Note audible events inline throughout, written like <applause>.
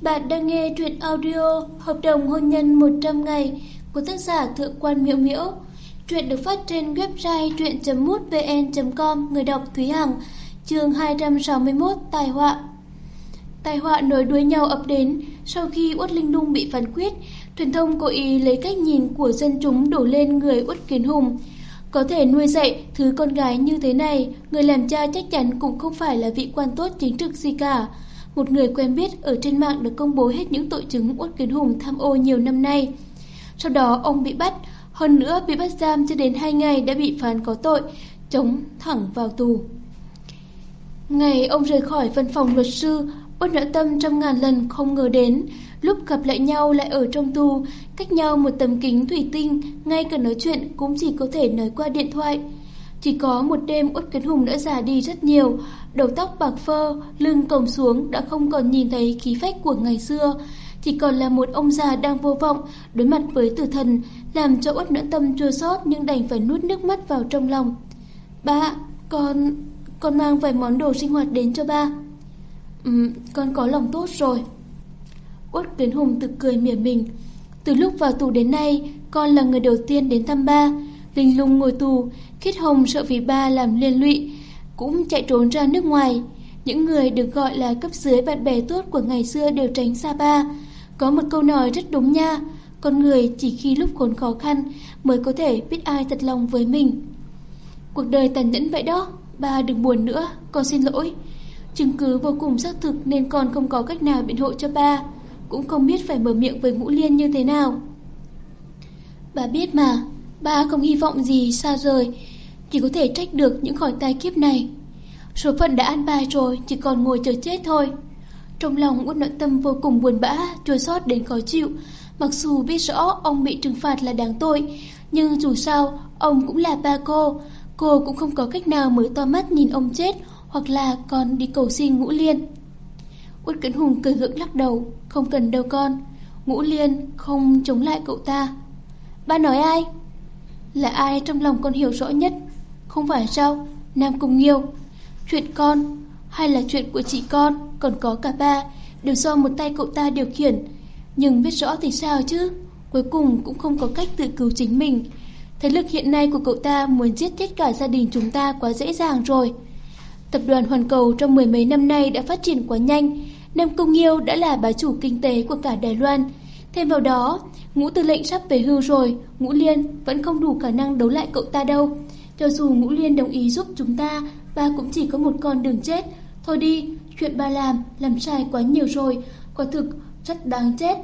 Bạn đang nghe truyện audio Hợp đồng hôn nhân 100 ngày của tác giả Thượng quan Miễu Miễu. Truyện được phát trên website truyện.mútvn.com Người đọc Thúy Hằng, Chương 261 Tai họa. Tai họa nối đuôi nhau ập đến Sau khi Uất Linh Lung bị phán quyết. Truyền thông cố ý lấy cách nhìn của dân chúng đổ lên người Uất Kiến Hùng. Có thể nuôi dạy thứ con gái như thế này, Người làm cha chắc chắn cũng không phải là vị quan tốt chính trực gì cả một người quen biết ở trên mạng được công bố hết những tội chứng Uất Kiến Hùng tham ô nhiều năm nay. Sau đó ông bị bắt, hơn nữa bị bắt giam chưa đến 2 ngày đã bị phán có tội, chống thẳng vào tù. Ngày ông rời khỏi văn phòng luật sư, Uất nợ tâm trăm ngàn lần không ngờ đến, lúc gặp lại nhau lại ở trong tù, cách nhau một tấm kính thủy tinh, ngay cả nói chuyện cũng chỉ có thể nói qua điện thoại. Chỉ có một đêm út Kiến Hùng đã già đi rất nhiều, đầu tóc bạc phơ, lưng còng xuống đã không còn nhìn thấy khí phách của ngày xưa, chỉ còn là một ông già đang vô vọng đối mặt với tử thần, làm cho út nỗi Tâm chua xót nhưng đành phải nuốt nước mắt vào trong lòng. "Ba, con con mang vài món đồ sinh hoạt đến cho ba." "Ừm, con có lòng tốt rồi." út Kiến Hùng tự cười mỉa mình. Từ lúc vào tù đến nay, con là người đầu tiên đến thăm ba. Linh lung ngồi tù, Khiết Hồng sợ vì ba làm liên lụy, cũng chạy trốn ra nước ngoài. Những người được gọi là cấp dưới bạn bè tốt của ngày xưa đều tránh xa ba. Có một câu nói rất đúng nha, con người chỉ khi lúc khốn khó khăn mới có thể biết ai thật lòng với mình. Cuộc đời tàn nhẫn vậy đó, ba đừng buồn nữa, con xin lỗi. Chứng cứ vô cùng xác thực nên con không có cách nào biện hộ cho ba, cũng không biết phải mở miệng với Ngũ Liên như thế nào. Bà biết mà, ba không hy vọng gì xa rời, chỉ có thể trách được những khỏi tai kiếp này. Số phận đã an bài rồi, chỉ còn ngồi chờ chết thôi. Trong lòng Uất Nội Tâm vô cùng buồn bã, chua xót đến khó chịu. Mặc dù biết rõ ông bị trừng phạt là đáng tội, nhưng dù sao, ông cũng là ba cô. Cô cũng không có cách nào mới to mắt nhìn ông chết, hoặc là còn đi cầu xin Ngũ Liên. Uất Cẩn Hùng cười gượng lắc đầu, không cần đâu con. Ngũ Liên không chống lại cậu ta. Ba nói ai? Là ai trong lòng con hiểu rõ nhất? Không phải sao? Nam Cung Nghiêu. Chuyện con hay là chuyện của chị con, còn có cả ba, đều do một tay cậu ta điều khiển. Nhưng biết rõ thì sao chứ? Cuối cùng cũng không có cách tự cứu chính mình. Thế lực hiện nay của cậu ta muốn giết chết cả gia đình chúng ta quá dễ dàng rồi. Tập đoàn Hoàn Cầu trong mười mấy năm nay đã phát triển quá nhanh. Nam Công Nghiêu đã là bá chủ kinh tế của cả Đài Loan. Thêm vào đó, ngũ tư lệnh sắp về hưu rồi, ngũ liên vẫn không đủ khả năng đấu lại cậu ta đâu. Cho dù ngũ liên đồng ý giúp chúng ta, ba cũng chỉ có một con đường chết. Thôi đi, chuyện ba làm, làm sai quá nhiều rồi, quả thực rất đáng chết.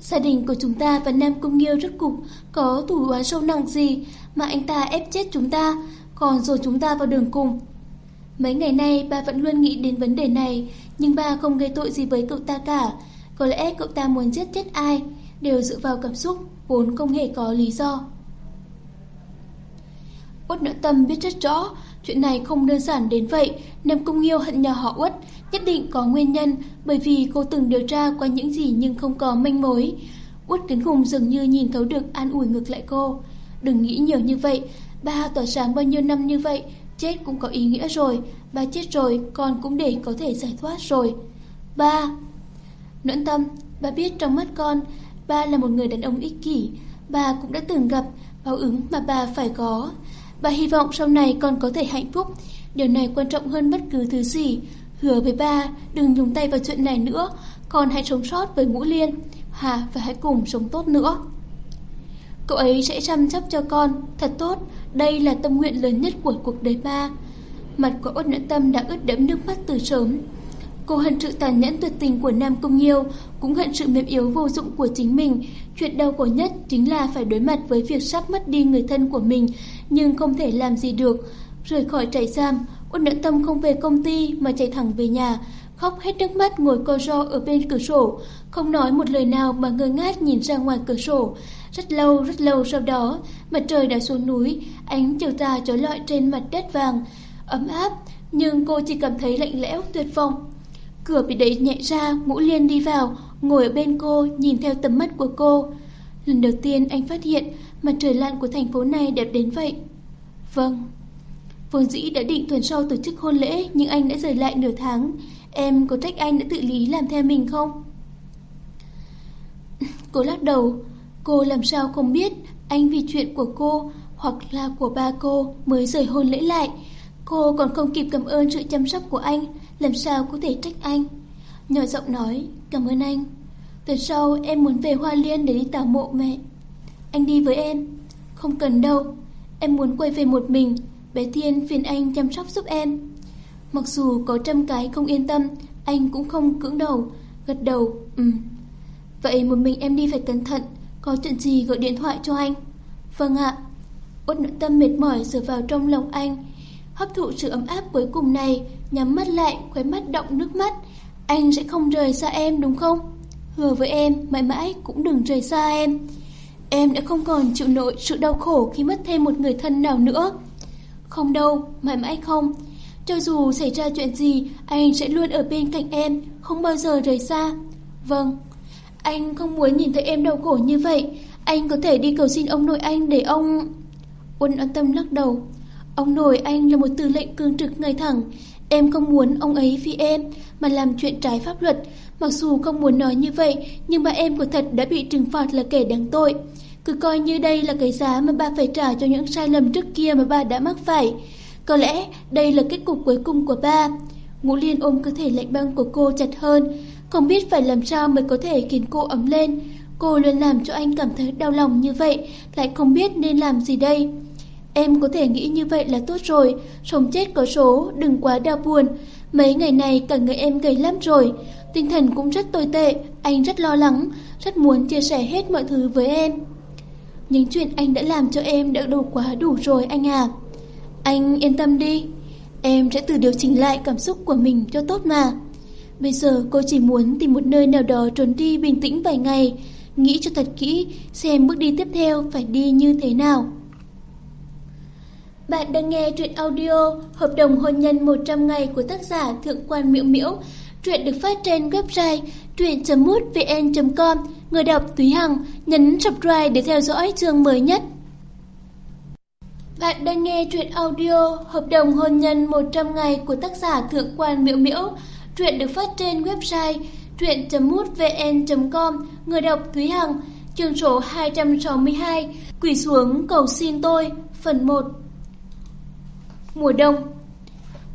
Gia đình của chúng ta và Nam Cung Nghiêu rất cục, có thủ oán sâu nặng gì mà anh ta ép chết chúng ta, còn rồi chúng ta vào đường cùng. Mấy ngày nay ba vẫn luôn nghĩ đến vấn đề này, nhưng ba không gây tội gì với cậu ta cả. Có lẽ cậu ta muốn giết chết ai, đều dựa vào cảm xúc, vốn không hề có lý do. út Nợ Tâm biết rất rõ, chuyện này không đơn giản đến vậy, Nam Cung Nghiêu hận nhà họ út nhất định có nguyên nhân, bởi vì cô từng điều tra qua những gì nhưng không có manh mối. út kính Hùng dường như nhìn thấu được an ủi ngược lại cô. Đừng nghĩ nhiều như vậy, ba tỏa sáng bao nhiêu năm như vậy, chết cũng có ý nghĩa rồi, ba chết rồi, con cũng để có thể giải thoát rồi. Ba! Nưỡng tâm, bà biết trong mắt con, ba là một người đàn ông ích kỷ, bà cũng đã từng gặp báo ứng mà bà phải có. Bà hy vọng sau này con có thể hạnh phúc. Điều này quan trọng hơn bất cứ thứ gì. Hứa với ba Đừng nhúng tay vào chuyện này nữa. Con hãy sống sót với ngũ liên. Hà và hãy cùng sống tốt nữa. Cậu ấy sẽ chăm sóc cho con. Thật tốt Đây là tâm nguyện lớn nhất của cuộc đời ba. Mặt của ốt nhẫn tâm đã ướt đẫm nước mắt từ sớm. Cô hận sự tàn nhẫn tuyệt tình của Nam Công Nhiêu, cũng hận sự mềm yếu vô dụng của chính mình. Chuyện đau khổ nhất chính là phải đối mặt với việc sắp mất đi người thân của mình, nhưng không thể làm gì được. Rời khỏi trại giam, quân Nhẫn Tâm không về công ty mà chạy thẳng về nhà, khóc hết nước mắt ngồi co ro ở bên cửa sổ, không nói một lời nào mà ngơ ngác nhìn ra ngoài cửa sổ. Rất lâu, rất lâu sau đó, mặt trời đã xuống núi, ánh chiều tà trói lọi trên mặt đất vàng, ấm áp, nhưng cô chỉ cảm thấy lạnh lẽo tuyệt vọng. Cửa bị đẩy nhẹ ra, Ngũ Liên đi vào, ngồi ở bên cô, nhìn theo tầm mắt của cô. Lần đầu tiên anh phát hiện mặt trời lặn của thành phố này đẹp đến vậy. Vâng. Vốn dĩ đã định tuần sau tổ chức hôn lễ, nhưng anh đã rời lại nửa tháng. em có trách anh đã tự lý làm theo mình không? <laughs> Cô lắc đầu, cô làm sao không biết anh vì chuyện của cô hoặc là của ba cô mới rời hôn lễ lại. Cô còn không kịp cảm ơn sự chăm sóc của anh, làm sao có thể trách anh. Nhỏ giọng nói, cảm ơn anh. Tuần sau em muốn về Hoa Liên để đi tảo mộ mẹ. Anh đi với em. Không cần đâu, em muốn quay về một mình, bé Thiên phiền anh chăm sóc giúp em. Mặc dù có trăm cái không yên tâm, anh cũng không cưỡng đầu, gật đầu, ừ. Vậy một mình em đi phải cẩn thận, có chuyện gì gọi điện thoại cho anh. Vâng ạ. Út nội tâm mệt mỏi dựa vào trong lòng anh, hấp thụ sự ấm áp cuối cùng này, nhắm mắt lại, khóe mắt động nước mắt. Anh sẽ không rời xa em đúng không? Hứa với em, mãi mãi cũng đừng rời xa em. Em đã không còn chịu nổi sự đau khổ khi mất thêm một người thân nào nữa. Không đâu, mãi mãi không. Cho dù xảy ra chuyện gì, anh sẽ luôn ở bên cạnh em, không bao giờ rời xa. Vâng, anh không muốn nhìn thấy em đau khổ như vậy. Anh có thể đi cầu xin ông nội anh để ông... Quân an tâm lắc đầu. Ông nội anh là một tư lệnh cương trực ngay thẳng. Em không muốn ông ấy vì em mà làm chuyện trái pháp luật. Mặc dù không muốn nói như vậy, nhưng ba em của thật đã bị trừng phạt là kẻ đáng tội. Cứ coi như đây là cái giá mà ba phải trả cho những sai lầm trước kia mà ba đã mắc phải. Có lẽ đây là kết cục cuối cùng của ba. Ngũ Liên ôm cơ thể lạnh băng của cô chặt hơn, không biết phải làm sao mới có thể khiến cô ấm lên. Cô luôn làm cho anh cảm thấy đau lòng như vậy, lại không biết nên làm gì đây. Em có thể nghĩ như vậy là tốt rồi, sống chết có số, đừng quá đau buồn. Mấy ngày này cả người em gầy lắm rồi, tinh thần cũng rất tồi tệ, anh rất lo lắng, rất muốn chia sẻ hết mọi thứ với em. Những chuyện anh đã làm cho em đã đủ quá đủ rồi anh à. Anh yên tâm đi, em sẽ tự điều chỉnh lại cảm xúc của mình cho tốt mà. Bây giờ cô chỉ muốn tìm một nơi nào đó trốn đi bình tĩnh vài ngày, nghĩ cho thật kỹ xem bước đi tiếp theo phải đi như thế nào. Bạn đang nghe truyện audio Hợp đồng hôn nhân 100 ngày của tác giả Thượng quan Miễu Miễu. Truyện được phát trên website truyện.mútvn.com. Người đọc Thúy Hằng nhấn subscribe để theo dõi chương mới nhất. Bạn đang nghe truyện audio Hợp đồng hôn nhân 100 ngày của tác giả Thượng quan Miễu Miễu. Truyện được phát trên website truyện.mútvn.com. Người đọc Thúy Hằng, chương số 262, Quỷ xuống cầu xin tôi, phần 1. Mùa đông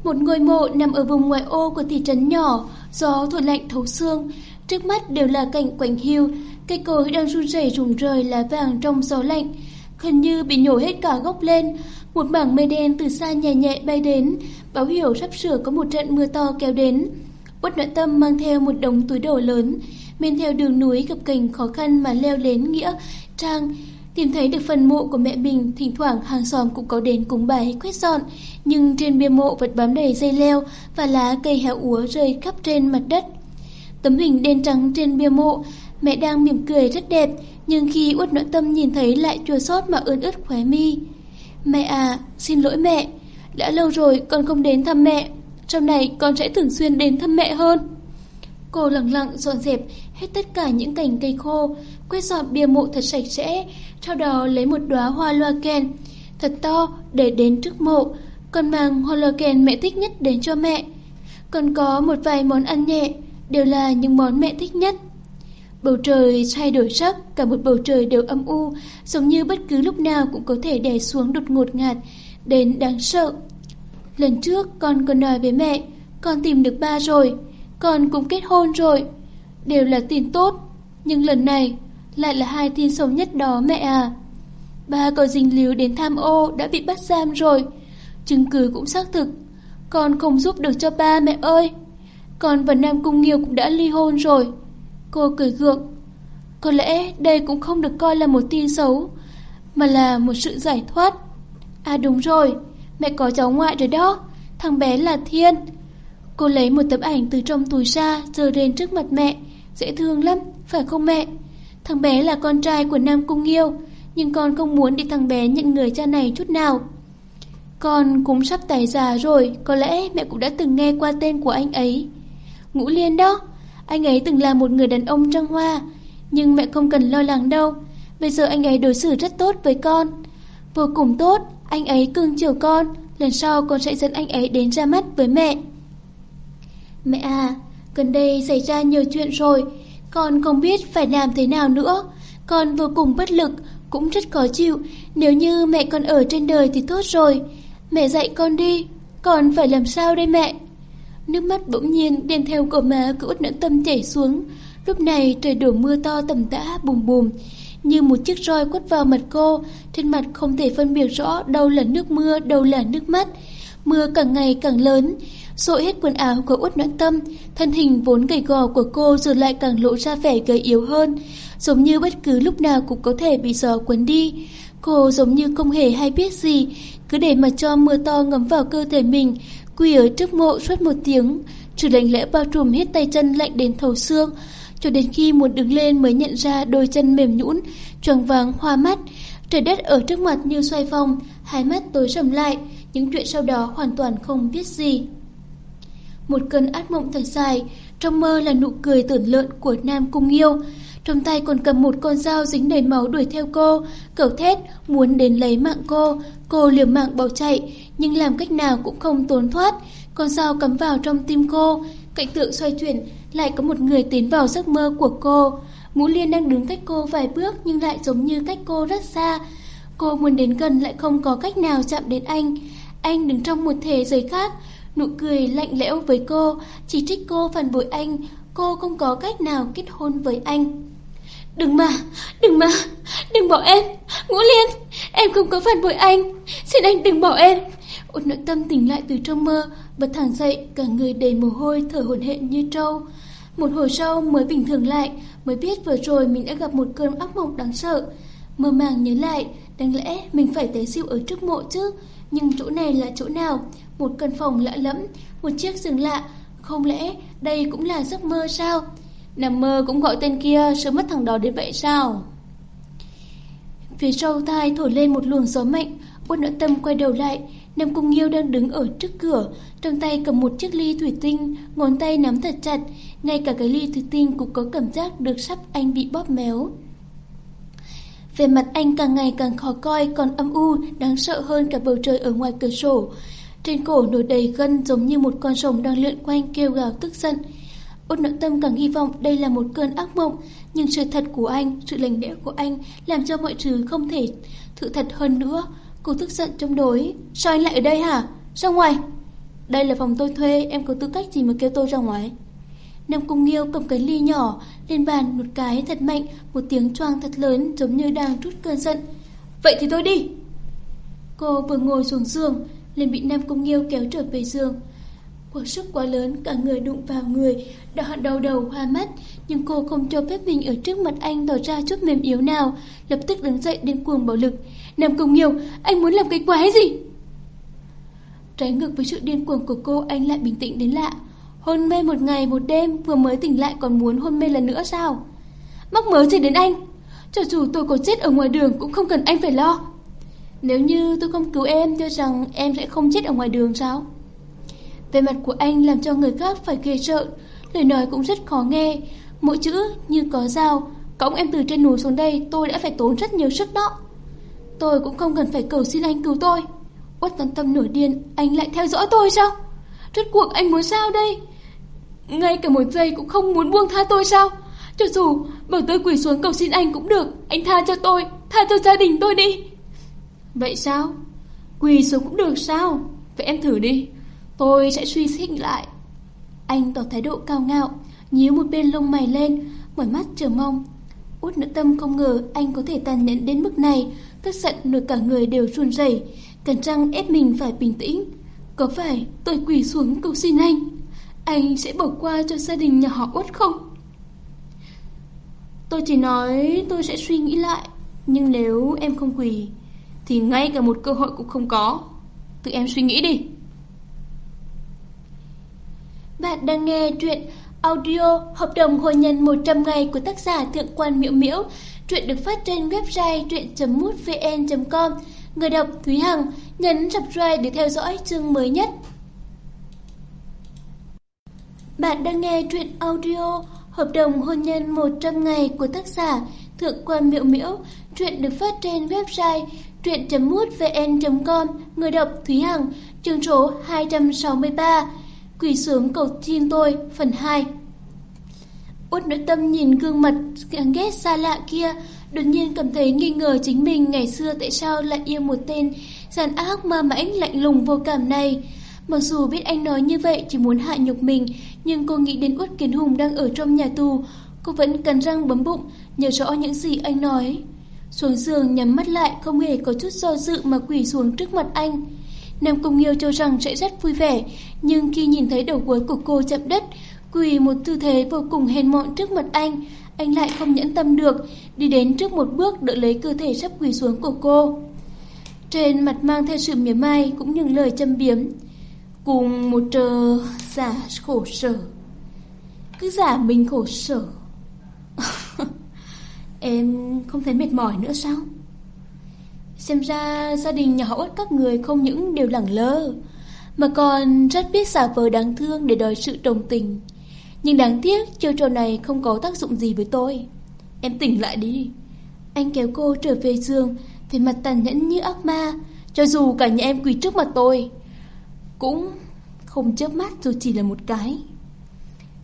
Một ngôi mộ nằm ở vùng ngoại ô của thị trấn nhỏ, gió thổi lạnh thấu xương, trước mắt đều là cảnh quạnh hiu, cây cối đang run rẩy rụng rời lá vàng trong gió lạnh, gần như bị nhổ hết cả gốc lên. Một mảng mây đen từ xa nhẹ nhẹ bay đến, báo hiệu sắp sửa có một trận mưa to kéo đến. Uất nội tâm mang theo một đống túi đồ lớn, men theo đường núi gập ghềnh khó khăn mà leo đến nghĩa trang, tìm thấy được phần mộ của mẹ mình, thỉnh thoảng hàng xóm cũng có đến cúng bái quét dọn, nhưng trên bia mộ vẫn bám đầy dây leo và lá cây héo úa rơi khắp trên mặt đất. Tấm hình đen trắng trên bia mộ, mẹ đang mỉm cười rất đẹp, nhưng khi uất nội tâm nhìn thấy lại chua xót mà ươn ướt khóe mi. Mẹ à, xin lỗi mẹ, đã lâu rồi con không đến thăm mẹ, trong này con sẽ thường xuyên đến thăm mẹ hơn. Cô lặng lặng dọn dẹp hết tất cả những cành cây khô, quét dọn bia mộ thật sạch sẽ, sau đó lấy một đóa hoa loa kèn thật to để đến trước mộ, còn mang hoa loa kèn mẹ thích nhất đến cho mẹ. Còn có một vài món ăn nhẹ, đều là những món mẹ thích nhất. Bầu trời thay đổi sắc, cả một bầu trời đều âm u, giống như bất cứ lúc nào cũng có thể đè xuống đột ngột ngạt, đến đáng sợ. Lần trước con còn nói với mẹ, con tìm được ba rồi, con cũng kết hôn rồi. Đều là tin tốt, nhưng lần này lại là hai tin xấu nhất đó mẹ à. Ba có dính líu đến tham ô đã bị bắt giam rồi, chứng cứ cũng xác thực. Con không giúp được cho ba mẹ ơi. Con và Nam Cung Nghiêu cũng đã ly hôn rồi. Cô cười gượng. Có lẽ đây cũng không được coi là một tin xấu, mà là một sự giải thoát. À đúng rồi, mẹ có cháu ngoại rồi đó, thằng bé là Thiên. Cô lấy một tấm ảnh từ trong túi ra, giơ lên trước mặt mẹ. Dễ thương lắm, phải không mẹ? Thằng bé là con trai của Nam Cung Nghiêu, nhưng con không muốn để thằng bé nhận người cha này chút nào. Con cũng sắp tài già rồi, có lẽ mẹ cũng đã từng nghe qua tên của anh ấy. Ngũ Liên đó, anh ấy từng là một người đàn ông trăng hoa, nhưng mẹ không cần lo lắng đâu. Bây giờ anh ấy đối xử rất tốt với con. Vô cùng tốt, anh ấy cưng chiều con, lần sau con sẽ dẫn anh ấy đến ra mắt với mẹ. Mẹ à, gần đây xảy ra nhiều chuyện rồi, con không biết phải làm thế nào nữa. Con vô cùng bất lực, cũng rất khó chịu, nếu như mẹ con ở trên đời thì tốt rồi. Mẹ dạy con đi, con phải làm sao đây mẹ? Nước mắt bỗng nhiên đen theo cổ má cứ út nhẫn tâm chảy xuống. Lúc này trời đổ mưa to tầm tã bùm bùm, như một chiếc roi quất vào mặt cô, trên mặt không thể phân biệt rõ đâu là nước mưa, đâu là nước mắt. Mưa càng ngày càng lớn, rồi hết quần áo của út noãn tâm, thân hình vốn gầy gò của cô giờ lại càng lộ ra vẻ gầy yếu hơn, giống như bất cứ lúc nào cũng có thể bị gió cuốn đi. Cô giống như không hề hay biết gì, cứ để mà cho mưa to ngấm vào cơ thể mình, quỳ ở trước mộ suốt một tiếng, trừ lạnh lẽ bao trùm hết tay chân lạnh đến thấu xương, cho đến khi muốn đứng lên mới nhận ra đôi chân mềm nhũn, choáng váng hoa mắt, trời đất ở trước mặt như xoay vòng, hai mắt tối sầm lại, những chuyện sau đó hoàn toàn không biết gì. Một cơn ác mộng thật dài, trong mơ là nụ cười tưởng lợn của Nam Cung Yêu, trong tay còn cầm một con dao dính đầy máu đuổi theo cô, cầu thét muốn đến lấy mạng cô. Cô liều mạng bỏ chạy, nhưng làm cách nào cũng không trốn thoát. Con dao cắm vào trong tim cô, cảnh tượng xoay chuyển, lại có một người tiến vào giấc mơ của cô. Ngũ Liên đang đứng cách cô vài bước nhưng lại giống như cách cô rất xa. Cô muốn đến gần lại không có cách nào chạm đến anh. Anh đứng trong một thế giới khác, nụ cười lạnh lẽo với cô, chỉ trích cô phản bội anh. Cô không có cách nào kết hôn với anh. Đừng mà, đừng mà, đừng bỏ em, Ngũ Liên, em không có phản bội anh, xin anh đừng bỏ em. Út nội tâm tỉnh lại từ trong mơ, bật thẳng dậy, cả người đầy mồ hôi, thở hổn hển như trâu. Một hồi sau mới bình thường lại, mới biết vừa rồi mình đã gặp một cơn ác mộng đáng sợ. Mơ màng nhớ lại, đáng lẽ mình phải té siêu ở trước mộ chứ, nhưng chỗ này là chỗ nào? Một căn phòng lạ lẫm, một chiếc giường lạ, không lẽ đây cũng là giấc mơ sao? Nằm mơ cũng gọi tên kia sớm mất thằng đó đến vậy sao? Phía sau tai thổi lên một luồng gió mạnh. Quân nội tâm quay đầu lại. Nam Cung Nghiêu đang đứng ở trước cửa. Trong tay cầm một chiếc ly thủy tinh Ngón tay nắm thật chặt. Ngay cả cái ly thủy tinh cũng có cảm giác Được sắp anh bị bóp méo. Về mặt anh càng ngày càng khó coi Còn âm u đáng sợ hơn cả bầu trời ở ngoài cửa sổ. Trên cổ nổi đầy gân giống như một con rồng đang lượn quanh kêu gào tức giận Út nội tâm càng hy vọng đây là một cơn ác mộng, nhưng sự thật của anh, sự lành lẽ của anh làm cho mọi thứ không thể sự thật hơn nữa. Cô tức giận trong đối. Sao anh lại ở đây hả? Ra ngoài. Đây là phòng tôi thuê, em có tư cách gì mà kêu tôi ra ngoài? Nam Cung Nghiêu cầm cái ly nhỏ lên bàn một cái thật mạnh, một tiếng choang thật lớn giống như đang trút cơn giận. Vậy thì tôi đi. Cô vừa ngồi xuống giường, liền bị Nam Cung Nghiêu kéo trở về giường. Cuộc sức quá lớn, cả người đụng vào người, đỏ đầu đầu hoa mắt, nhưng cô không cho phép mình ở trước mặt anh tỏ ra chút mềm yếu nào, lập tức đứng dậy đến cuồng bạo lực. Nam cung nghiêu, anh muốn làm cái quái gì? Trái ngược với sự điên cuồng của cô, anh lại bình tĩnh đến lạ. Hôn mê một ngày một đêm, vừa mới tỉnh lại còn muốn hôn mê lần nữa sao? Mắc mớ gì đến anh? Cho dù tôi có chết ở ngoài đường cũng không cần anh phải lo. Nếu như tôi không cứu em, cho rằng em sẽ không chết ở ngoài đường sao? Về mặt của anh làm cho người khác phải ghê sợ, lời nói cũng rất khó nghe, mỗi chữ như có dao, cõng em từ trên núi xuống đây tôi đã phải tốn rất nhiều sức đó. Tôi cũng không cần phải cầu xin anh cứu tôi. Quất tấn tâm nổi điên, anh lại theo dõi tôi sao? Rốt cuộc anh muốn sao đây? Ngay cả một giây cũng không muốn buông tha tôi sao? Cho dù bảo tôi quỳ xuống cầu xin anh cũng được, anh tha cho tôi, tha cho gia đình tôi đi. Vậy sao? Quỳ xuống cũng được sao? Vậy em thử đi, Tôi sẽ suy xét lại. Anh tỏ thái độ cao ngạo, nhíu một bên lông mày lên, mở mắt chờ mong. Út nữ tâm không ngờ anh có thể tàn nhẫn đến mức này, tức giận nổi cả người đều run rẩy, cẩn trăng ép mình phải bình tĩnh. Có phải tôi quỳ xuống cầu xin anh, anh sẽ bỏ qua cho gia đình nhà họ Út không? Tôi chỉ nói tôi sẽ suy nghĩ lại, nhưng nếu em không quỳ, thì ngay cả một cơ hội cũng không có. Tự em suy nghĩ đi. Bạn đang nghe truyện audio Hợp đồng hôn nhân 100 ngày của tác giả Thượng quan Miễu Miễu. Truyện được phát trên website truyện.mútvn.com. Người đọc Thúy Hằng, nhấn subscribe để theo dõi chương mới nhất. Bạn đang nghe truyện audio Hợp đồng hôn nhân 100 ngày của tác giả Thượng quan Miễu Miễu. Truyện được phát trên website truyện.mútvn.com. Người đọc Thúy Hằng, chương số 263. Quỳ xuống cầu xin tôi Phần 2 Út nội tâm nhìn gương mặt ghét xa lạ kia Đột nhiên cảm thấy nghi ngờ chính mình ngày xưa tại sao lại yêu một tên dàn ác ma mãnh lạnh lùng vô cảm này. Mặc dù biết anh nói như vậy chỉ muốn hạ nhục mình, nhưng cô nghĩ đến Út Kiến Hùng đang ở trong nhà tù. Cô vẫn cắn răng bấm bụng, nhớ rõ những gì anh nói. Xuống giường nhắm mắt lại không hề có chút do dự mà quỳ xuống trước mặt anh. Nam Công Nghiêu cho rằng sẽ rất vui vẻ, nhưng khi nhìn thấy đầu gối của cô chạm đất, quỳ một tư thế vô cùng hèn mọn trước mặt anh, anh lại không nhẫn tâm được, đi đến trước một bước đỡ lấy cơ thể sắp quỳ xuống của cô. Trên mặt mang theo sự mỉa mai cũng những lời châm biếm, cùng một trờ giả khổ sở. Cứ giả mình khổ sở. <laughs> em không thấy mệt mỏi nữa sao? Xem ra gia đình nhà họ Út các người không những đều lẳng lơ, mà còn rất biết giả vờ đáng thương để đòi sự đồng tình. Nhưng đáng tiếc chiêu trò này không có tác dụng gì với tôi. Em tỉnh lại đi. Anh kéo cô trở về giường Về mặt tàn nhẫn như ác ma Cho dù cả nhà em quỳ trước mặt tôi Cũng không chớp mắt dù chỉ là một cái.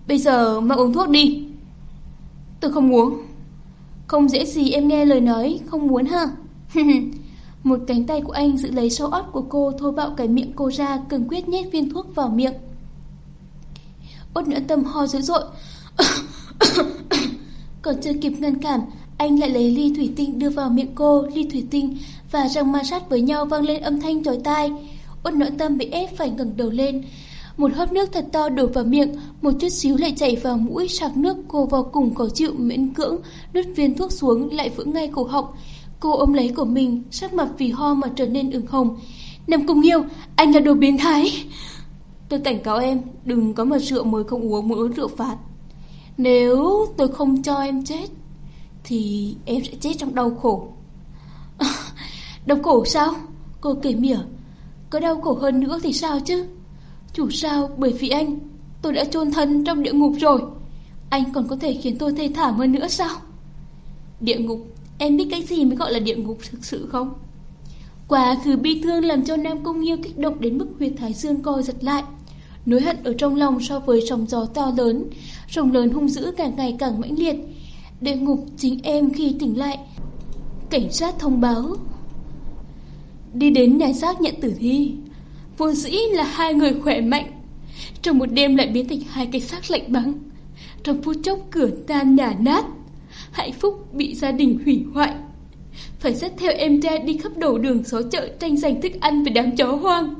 Bây giờ mà uống thuốc đi. Tôi không uống. Không dễ gì em nghe lời nói, Không muốn ha? <laughs> Một cánh tay của anh giữ lấy sau ót của cô Thô bạo cái miệng cô ra, Cường quyết nhét viên thuốc vào miệng. Út nữa tâm ho dữ dội. <coughs> Còn chưa kịp ngăn cản, Anh lại lấy ly thủy tinh đưa vào miệng cô. Ly thủy tinh và răng ma sát với nhau vang lên âm thanh chói tai. Út nỗi tâm bị ép phải ngẩng đầu lên. Một hớp nước thật to đổ vào miệng, Một chút xíu lại chảy vào mũi sạc nước Cô vào cùng khó chịu, miễn cưỡng, Nuốt viên thuốc xuống lại vững ngay cổ họng Cô ôm lấy của mình, Sắc mặt vì ho mà trở nên ửng hồng Nằm cùng yêu Anh là đồ biến thái Tôi cảnh cáo em, đừng có mà rượu mới không uống muốn uống rượu phạt. Nếu tôi không cho em chết, thì em sẽ chết trong đau khổ. <laughs> đau khổ sao? Cô kể mỉa. Có đau khổ hơn nữa thì sao chứ? Chủ sao bởi vì anh tôi đã chôn thân trong địa ngục rồi. Anh còn có thể khiến tôi thê thảm hơn nữa sao? Địa ngục, em biết cái gì mới gọi là địa ngục thực sự không? Quá khứ bi thương làm cho Nam Công Nghiêu kích động đến mức huyệt thái dương co giật lại. Nỗi hận ở trong lòng so với sóng gió to lớn, sóng lớn hung dữ càng ngày càng mãnh liệt. Địa ngục chính em khi tỉnh lại. Cảnh sát thông báo. Đi đến nhà xác nhận tử thi. Vô dĩ là hai người khỏe mạnh. Trong một đêm lại biến thành hai cái xác lạnh băng. Trong phút chốc cửa tan nhà nát. Hạnh phúc bị gia đình hủy hoại. Phải dắt theo em trai đi khắp đầu đường xó chợ tranh giành thức ăn với đám chó hoang.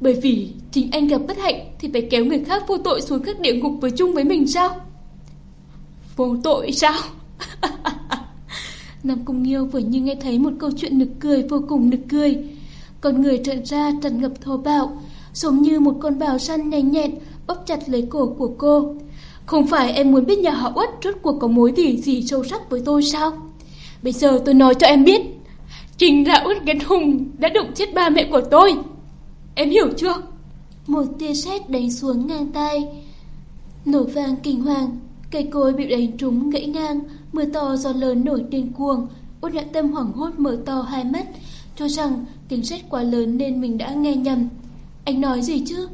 Bởi vì chính anh gặp bất hạnh Thì phải kéo người khác vô tội xuống các địa ngục với chung với mình sao Vô tội sao <laughs> Nam Cung Nghiêu vừa như nghe thấy một câu chuyện nực cười vô cùng nực cười con người trợn ra tràn ngập thô bạo Giống như một con bào săn nhanh nhẹn Bóp chặt lấy cổ của cô Không phải em muốn biết nhà họ uất Rốt cuộc có mối gì gì sâu sắc với tôi sao Bây giờ tôi nói cho em biết Chính là uất Ghen Hùng đã đụng chết ba mẹ của tôi Em hiểu chưa? Một tia sét đánh xuống ngang tay. Nổ vang kinh hoàng, cây cối bị đánh trúng gãy ngang, mưa to gió lớn nổi điên cuồng. Út nhã tâm hoảng hốt mở to hai mắt, cho rằng tiếng sét quá lớn nên mình đã nghe nhầm. Anh nói gì chứ?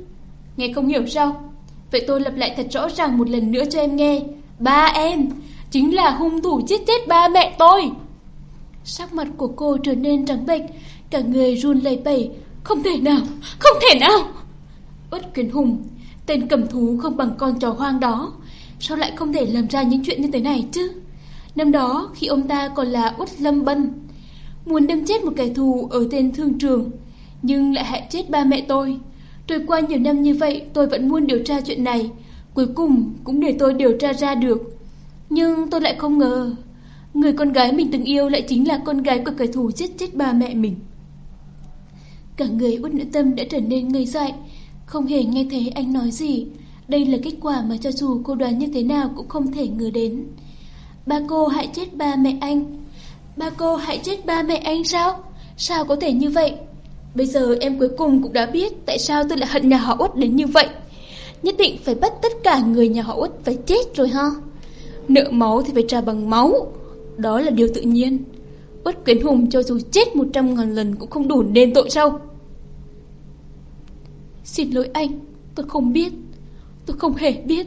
Nghe không hiểu sao? Vậy tôi lặp lại thật rõ ràng một lần nữa cho em nghe. Ba em, chính là hung thủ giết chết ba mẹ tôi. Sắc mặt của cô trở nên trắng bệch, cả người run lẩy bẩy, không thể nào, không thể nào. Uất Kiến Hùng, tên cầm thú không bằng con chó hoang đó. Sao lại không thể làm ra những chuyện như thế này chứ? Năm đó, khi ông ta còn là Uất Lâm Bân, muốn đâm chết một kẻ thù ở tên thương trường, nhưng lại hại chết ba mẹ tôi. Trôi qua nhiều năm như vậy, tôi vẫn muốn điều tra chuyện này. Cuối cùng cũng để tôi điều tra ra được. Nhưng tôi lại không ngờ, người con gái mình từng yêu lại chính là con gái của kẻ thù giết chết ba mẹ mình. Cả người út nữ tâm đã trở nên ngây dại Không hề nghe thấy anh nói gì Đây là kết quả mà cho dù cô đoán như thế nào Cũng không thể ngờ đến Ba cô hại chết ba mẹ anh Ba cô hại chết ba mẹ anh sao? Sao có thể như vậy? Bây giờ em cuối cùng cũng đã biết Tại sao tôi lại hận nhà họ út đến như vậy. Nhất định phải bắt tất cả người nhà họ út Phải chết rồi ha. Nợ máu thì phải trả bằng máu. Đó là điều tự nhiên. Út Quyến Hùng cho dù chết một trăm ngàn lần cũng không đủ nên tội sao? Xin lỗi anh, Tôi không biết. Tôi không hề biết.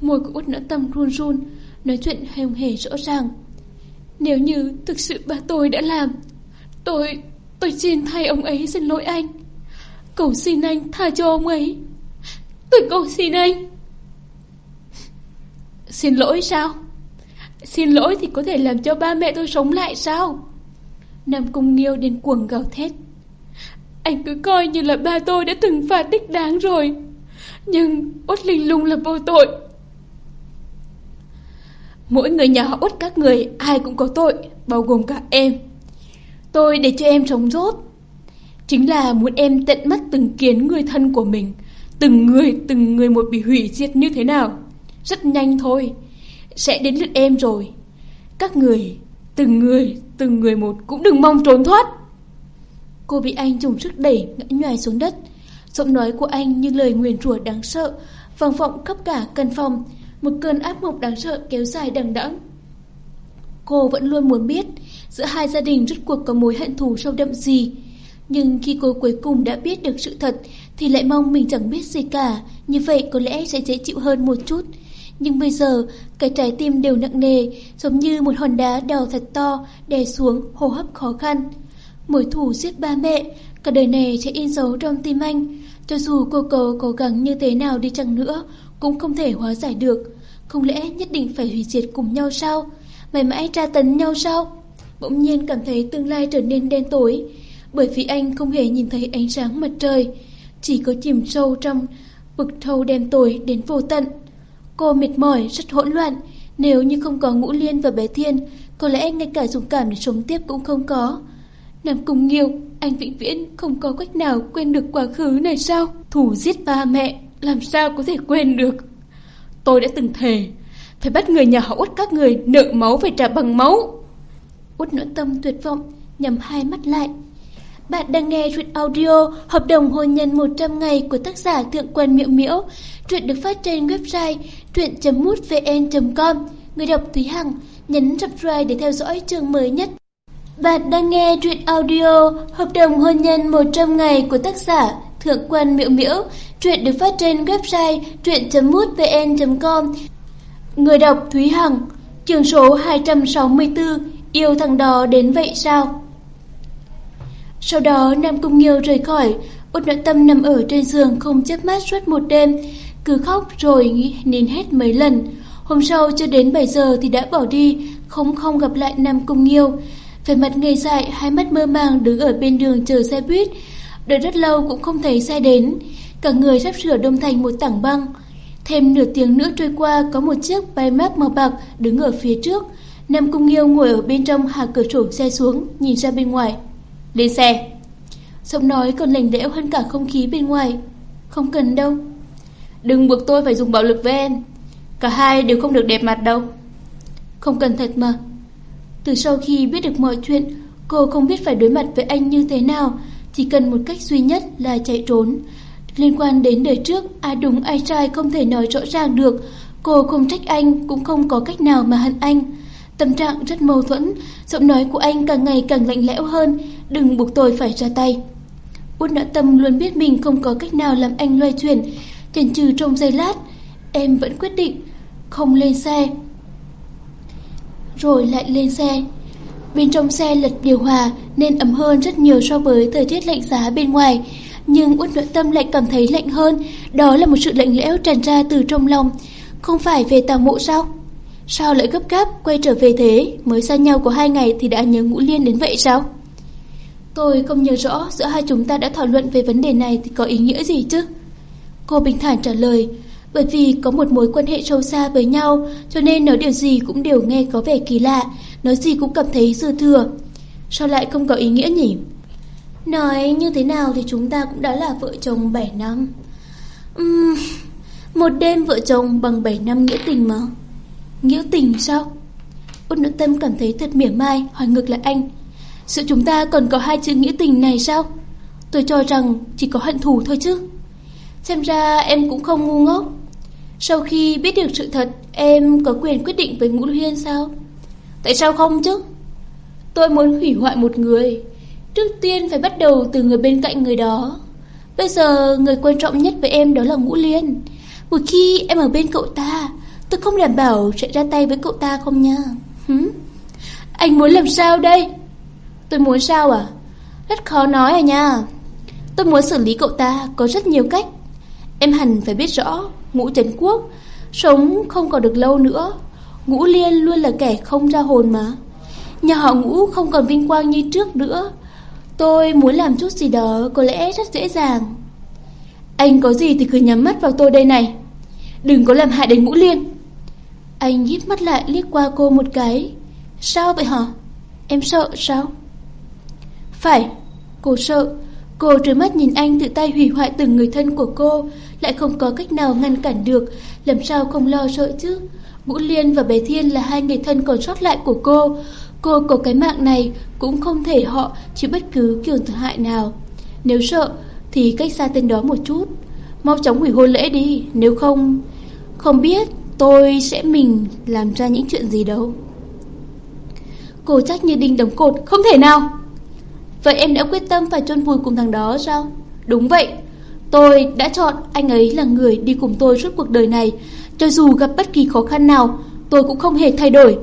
Môi của út nỡ tâm run run, Nói chuyện hề hề rõ ràng. Nếu như thực sự ba tôi đã làm, Tôi Tôi xin thay ông ấy xin lỗi anh. Cầu xin anh tha cho ông ấy. Tôi cầu xin anh. Xin lỗi sao? Xin lỗi thì có thể làm cho ba mẹ tôi sống lại sao? Nam Cung Nghiêu đến cuồng gào thét. Anh cứ coi như là ba tôi đã từng phạt đích đáng rồi. Nhưng Út Linh Lung là vô tội. Mỗi người nhà họ Út các người Ai cũng có tội Bao gồm cả em. Tôi để cho em sống rốt Chính là muốn em tận mắt từng kiến người thân của mình Từng người, từng người một bị hủy diệt như thế nào. Rất nhanh thôi Sẽ đến lượt em rồi. Các người, từng người, từng người một cũng đừng mong trốn thoát. Cô bị anh dùng sức đẩy ngã nhòi xuống đất. Giọng nói của anh như lời nguyền rủa đáng sợ vang vọng khắp cả căn phòng. Một cơn áp mộng đáng sợ kéo dài đằng đẵng. Cô vẫn luôn muốn biết Giữa hai gia đình rốt cuộc có mối hận thù sâu đậm gì, Nhưng khi cô cuối cùng đã biết được sự thật Thì lại mong mình chẳng biết gì cả. Như vậy có lẽ sẽ dễ chịu hơn một chút. Nhưng bây giờ, Cái trái tim đều nặng nề, Giống như một hòn đá đào thật to, Đè xuống, hô hấp khó khăn. Mối thủ giết ba mẹ, Cả đời này sẽ in dấu trong tim anh. Cho dù cô cố cố gắng như thế nào đi chăng nữa cũng không thể hóa giải được. Không lẽ nhất định phải hủy diệt cùng nhau sao? Mãi mãi tra tấn nhau sao? Bỗng nhiên cảm thấy tương lai trở nên đen tối Bởi vì anh không hề nhìn thấy ánh sáng mặt trời Chỉ có chìm sâu trong vực thâu đen tối đến vô tận. Cô mệt mỏi, rất hỗn loạn. Nếu như không có Ngũ Liên và bé Thiên Có lẽ ngay cả dũng cảm để sống tiếp cũng không có. Nam Cung Nghiêu Anh vĩnh viễn không có cách nào quên được quá khứ này sao? Thủ giết ba mẹ. Làm sao có thể quên được Tôi đã từng thề Phải bắt người nhà họ út các người nợ máu phải trả bằng máu Út nỗi tâm tuyệt vọng, nhắm hai mắt lại. Bạn đang nghe truyện audio Hợp đồng hôn nhân 100 ngày của tác giả Thượng quân miễu Miễu. Truyện được phát trên website truyện.mútvn.com. Người đọc Thúy Hằng nhấn subscribe để theo dõi chương mới nhất. Bạn đang nghe truyện audio Hợp đồng hôn nhân 100 ngày của tác giả Thượng quân miễu Miễu. Truyện được phát trên website truyện.mútvn.com. Người đọc Thúy Hằng, chương số 264 Yêu thằng đó đến vậy sao? Sau đó Nam Cung Nghiêu rời khỏi, Út nội Tâm nằm ở trên giường không chớp mắt suốt một đêm, cứ khóc rồi nín hết mấy lần. Hôm sau chưa đến 7 giờ thì đã bỏ đi, không không gặp lại Nam Cung Nghiêu. Về mặt ngây dại, hai mắt mơ màng đứng ở bên đường chờ xe buýt. Đợi rất lâu cũng không thấy xe đến, cả người sắp sửa đông thành một tảng băng. Thêm nửa tiếng nữa trôi qua có một chiếc bay mát màu bạc đứng ở phía trước. Nam Cung Nghiêu ngồi ở bên trong hạ cửa sổ xe xuống, nhìn ra bên ngoài. Lên xe. Giọng nói còn lành lẽo hơn cả không khí bên ngoài. Không cần đâu. Đừng buộc tôi phải dùng bạo lực với em. Cả hai đều không được đẹp mặt đâu. Không cần thật mà. Từ sau khi biết được mọi chuyện, cô không biết phải đối mặt với anh như thế nào. Chỉ cần một cách duy nhất là chạy trốn. Liên quan đến đời trước, ai đúng ai sai không thể nói rõ ràng được. Cô không trách anh, cũng không có cách nào mà hận anh. Tâm trạng rất mâu thuẫn, giọng nói của anh càng ngày càng lạnh lẽo hơn, đừng buộc tôi phải ra tay. Út đã tâm luôn biết mình không có cách nào làm anh loay chuyển, chần chừ trong giây lát, em vẫn quyết định không lên xe. Rồi lại lên xe. Bên trong xe lật điều hòa nên ấm hơn rất nhiều so với thời tiết lạnh giá bên ngoài. Nhưng uất nội tâm lại cảm thấy lạnh hơn, đó là một sự lạnh lẽo tràn ra từ trong lòng. Không phải về tàu mộ sao? Sao lại gấp gáp quay trở về thế? Mới xa nhau có hai ngày thì đã nhớ Ngũ Liên đến vậy sao? Tôi không nhớ rõ giữa hai chúng ta đã thảo luận về vấn đề này thì có ý nghĩa gì chứ? Cô bình thản trả lời Bởi vì có một mối quan hệ sâu xa với nhau Cho nên nói điều gì cũng đều nghe có vẻ kỳ lạ Nói gì cũng cảm thấy dư thừa. Sao lại không có ý nghĩa nhỉ? Nói như thế nào thì chúng ta cũng đã là vợ chồng 7 năm uhm, Một đêm vợ chồng bằng 7 năm nghĩa tình mà Nghĩa tình sao? Út nữ tâm cảm thấy thật mỉa mai Hỏi ngược lại anh Sự chúng ta còn có hai chữ nghĩa tình này sao? Tôi cho rằng chỉ có hận thù thôi chứ Xem ra em cũng không ngu ngốc Sau khi biết được sự thật Em có quyền quyết định với Ngũ Huyên sao? Tại sao không chứ? Tôi muốn hủy hoại một người Trước tiên phải bắt đầu từ người bên cạnh người đó Bây giờ người quan trọng nhất với em đó là Ngũ Liên. Một khi em ở bên cậu ta, tôi không đảm bảo sẽ ra tay với cậu ta không nha. Hứ? Anh muốn làm sao đây? Tôi muốn sao à? Rất khó nói à nha. Tôi muốn xử lý cậu ta có rất nhiều cách. Em hẳn phải biết rõ, Ngũ Trấn Quốc sống không còn được lâu nữa. Ngũ Liên luôn là kẻ không ra hồn mà. Nhà họ Ngũ không còn vinh quang như trước nữa. Tôi muốn làm chút gì đó có lẽ rất dễ dàng. Anh có gì thì cứ nhắm mắt vào tôi đây này. Đừng có làm hại đến Ngũ Liên. Anh nhíp mắt lại liếc qua cô một cái. Sao vậy hả? Em sợ sao? Phải, cô sợ. Cô trừng mắt nhìn anh tự tay hủy hoại từng người thân của cô, lại không có cách nào ngăn cản được, làm sao không lo sợ chứ? Ngũ Liên và bé Thiên là hai người thân còn sót lại của cô. Cô có cái mạng này cũng không thể họ chịu bất cứ kiểu tự hại nào. Nếu sợ thì cách xa tên đó một chút. Mau chóng hủy hôn lễ đi, nếu không... Không biết tôi sẽ mình làm ra những chuyện gì đâu. Cô chắc như đinh đóng cột, không thể nào. Vậy em đã quyết tâm phải chôn vùi cùng thằng đó sao? Đúng vậy, tôi đã chọn anh ấy là người đi cùng tôi suốt cuộc đời này. Cho dù gặp bất kỳ khó khăn nào, tôi cũng không hề thay đổi.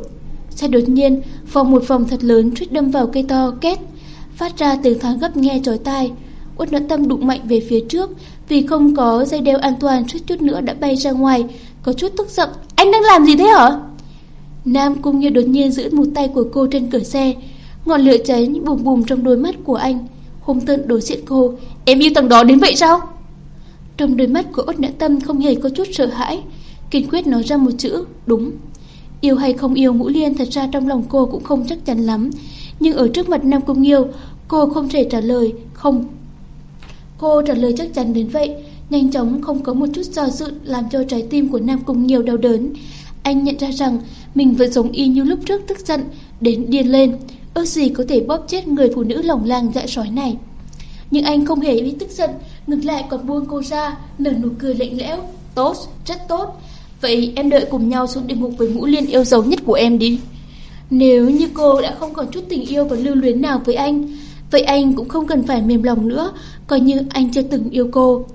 Xe đột nhiên, vòng một vòng thật lớn suýt đâm vào cây to két, phát ra tiếng thoáng gấp nghe chói tai. Út nỗi tâm đụng mạnh về phía trước, vì không có dây đeo an toàn suýt chút nữa đã bay ra ngoài, có chút tức giận. Anh đang làm gì thế hả? Nam Cung như đột nhiên giữ một tay của cô trên cửa xe, ngọn lửa cháy bùm bùm trong đôi mắt của anh. Hùng tơn đối diện cô, em yêu tầng đó đến vậy sao? Trong đôi mắt của Út Nhã Tâm không hề có chút sợ hãi, kiên quyết nói ra một chữ, đúng. Yêu hay không yêu Ngũ Liên thật ra trong lòng cô cũng không chắc chắn lắm, nhưng ở trước mặt Nam Cung Yêu, cô không thể trả lời, không. Cô trả lời chắc chắn đến vậy, nhanh chóng không có một chút do dự làm cho trái tim của Nam Cung Nhiều đau đớn. Anh nhận ra rằng mình vẫn giống y như lúc trước tức giận, đến điên lên, ước gì có thể bóp chết người phụ nữ lỏng làng dạ sói này. Nhưng anh không hề bị tức giận, ngược lại còn buông cô ra, nở nụ cười lạnh lẽo. Tốt, rất tốt. Vậy em đợi cùng nhau xuống địa ngục với ngũ liên yêu dấu nhất của em đi. Nếu như cô đã không còn chút tình yêu và lưu luyến nào với anh, vậy anh cũng không cần phải mềm lòng nữa, coi như anh chưa từng yêu cô.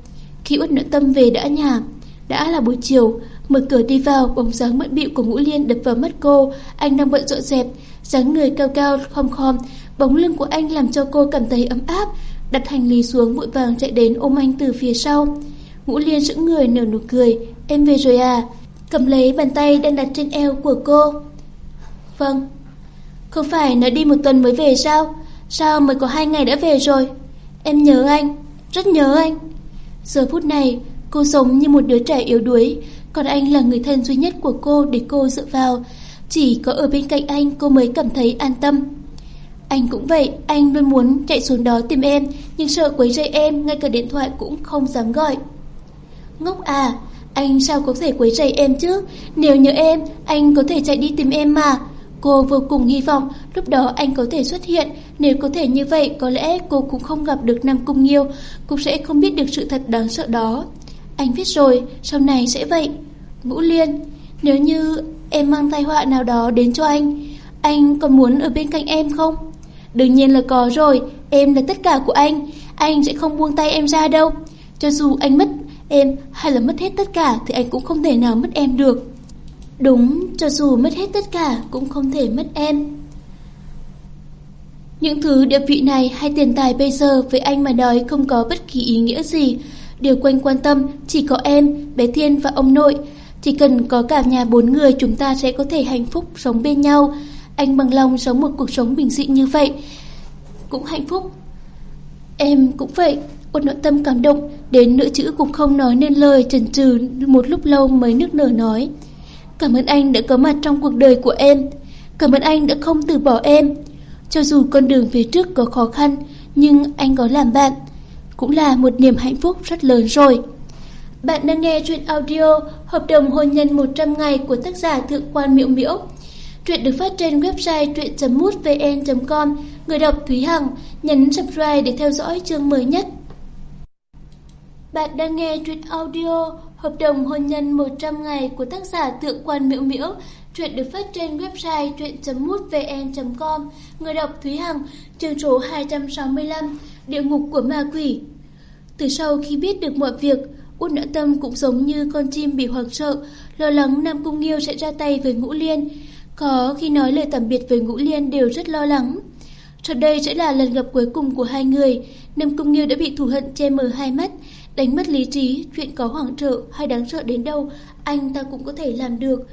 Khi uất nợ tâm về đã nhà, đã là buổi chiều, mở cửa đi vào, bóng dáng mẫn bịu của Ngũ Liên đập vào mắt cô, anh đang bận rộn dẹp, dáng người cao cao khom khom, bóng lưng của anh làm cho cô cảm thấy ấm áp, đặt hành lý xuống vội vàng chạy đến ôm anh từ phía sau. Ngũ Liên sững người nở nụ cười, em về rồi à? Cầm lấy bàn tay đang đặt trên eo của cô. Vâng. Không phải nói đi một tuần mới về sao? Sao mới có hai ngày đã về rồi? Em nhớ anh, rất nhớ anh. Giờ phút này, cô sống như một đứa trẻ yếu đuối, còn anh là người thân duy nhất của cô để cô dựa vào. Chỉ có ở bên cạnh anh cô mới cảm thấy an tâm. Anh cũng vậy, anh luôn muốn chạy xuống đó tìm em, nhưng sợ quấy rầy em, ngay cả điện thoại cũng không dám gọi. Ngốc à, anh sao có thể quấy rầy em chứ? Nếu nhớ em, anh có thể chạy đi tìm em mà. Cô vô cùng hy vọng lúc đó anh có thể xuất hiện. Nếu có thể như vậy, có lẽ cô cũng không gặp được Nam Cung Nghiêu, cũng sẽ không biết được sự thật đáng sợ đó. Anh biết rồi, sau này sẽ vậy. Ngũ Liên, nếu như em mang tai họa nào đó đến cho anh, anh còn muốn ở bên cạnh em không? Đương nhiên là có rồi, em là tất cả của anh, anh sẽ không buông tay em ra đâu. Cho dù anh mất em hay là mất hết tất cả thì anh cũng không thể nào mất em được. Đúng, cho dù mất hết tất cả cũng không thể mất em. Những thứ địa vị này hay tiền tài bây giờ với anh mà nói không có bất kỳ ý nghĩa gì. Điều quanh quan tâm chỉ có em, bé Thiên và ông nội. Chỉ cần có cả nhà bốn người chúng ta sẽ có thể hạnh phúc sống bên nhau. Anh bằng lòng sống một cuộc sống bình dị như vậy. Cũng hạnh phúc. Em cũng vậy. Một nội tâm cảm động, đến nữ chữ cũng không nói nên lời chần chừ một lúc lâu mới nước nở nói. Cảm ơn anh đã có mặt trong cuộc đời của em. Cảm ơn anh đã không từ bỏ em. Cho dù con đường phía trước có khó khăn, nhưng anh có làm bạn. Cũng là một niềm hạnh phúc rất lớn rồi. Bạn đang nghe chuyện audio Hợp đồng hôn nhân 100 ngày của tác giả Thượng quan Miễu Miễu. Truyện được phát trên website truyện.mútvn.com. Người đọc Thúy Hằng nhấn subscribe để theo dõi chương mới nhất. Bạn đang nghe truyện audio Hợp đồng hôn nhân 100 ngày của tác giả Thượng quan Miễu Miễu. Truyện được phát trên website truyện.mútvn.com. Người đọc Thúy Hằng, chương số 265, Địa ngục của ma quỷ. Từ sau khi biết được mọi việc, Út đã Tâm cũng giống như con chim bị hoảng sợ, lo lắng Nam Cung Nghiêu sẽ ra tay với Ngũ Liên. Có khi nói lời tạm biệt với Ngũ Liên đều rất lo lắng. Sau đây sẽ là lần gặp cuối cùng của hai người. Nam Cung Nghiêu đã bị thù hận che mờ hai mắt, đánh mất lý trí, chuyện có hoảng trợ hay đáng sợ đến đâu, anh ta cũng có thể làm được.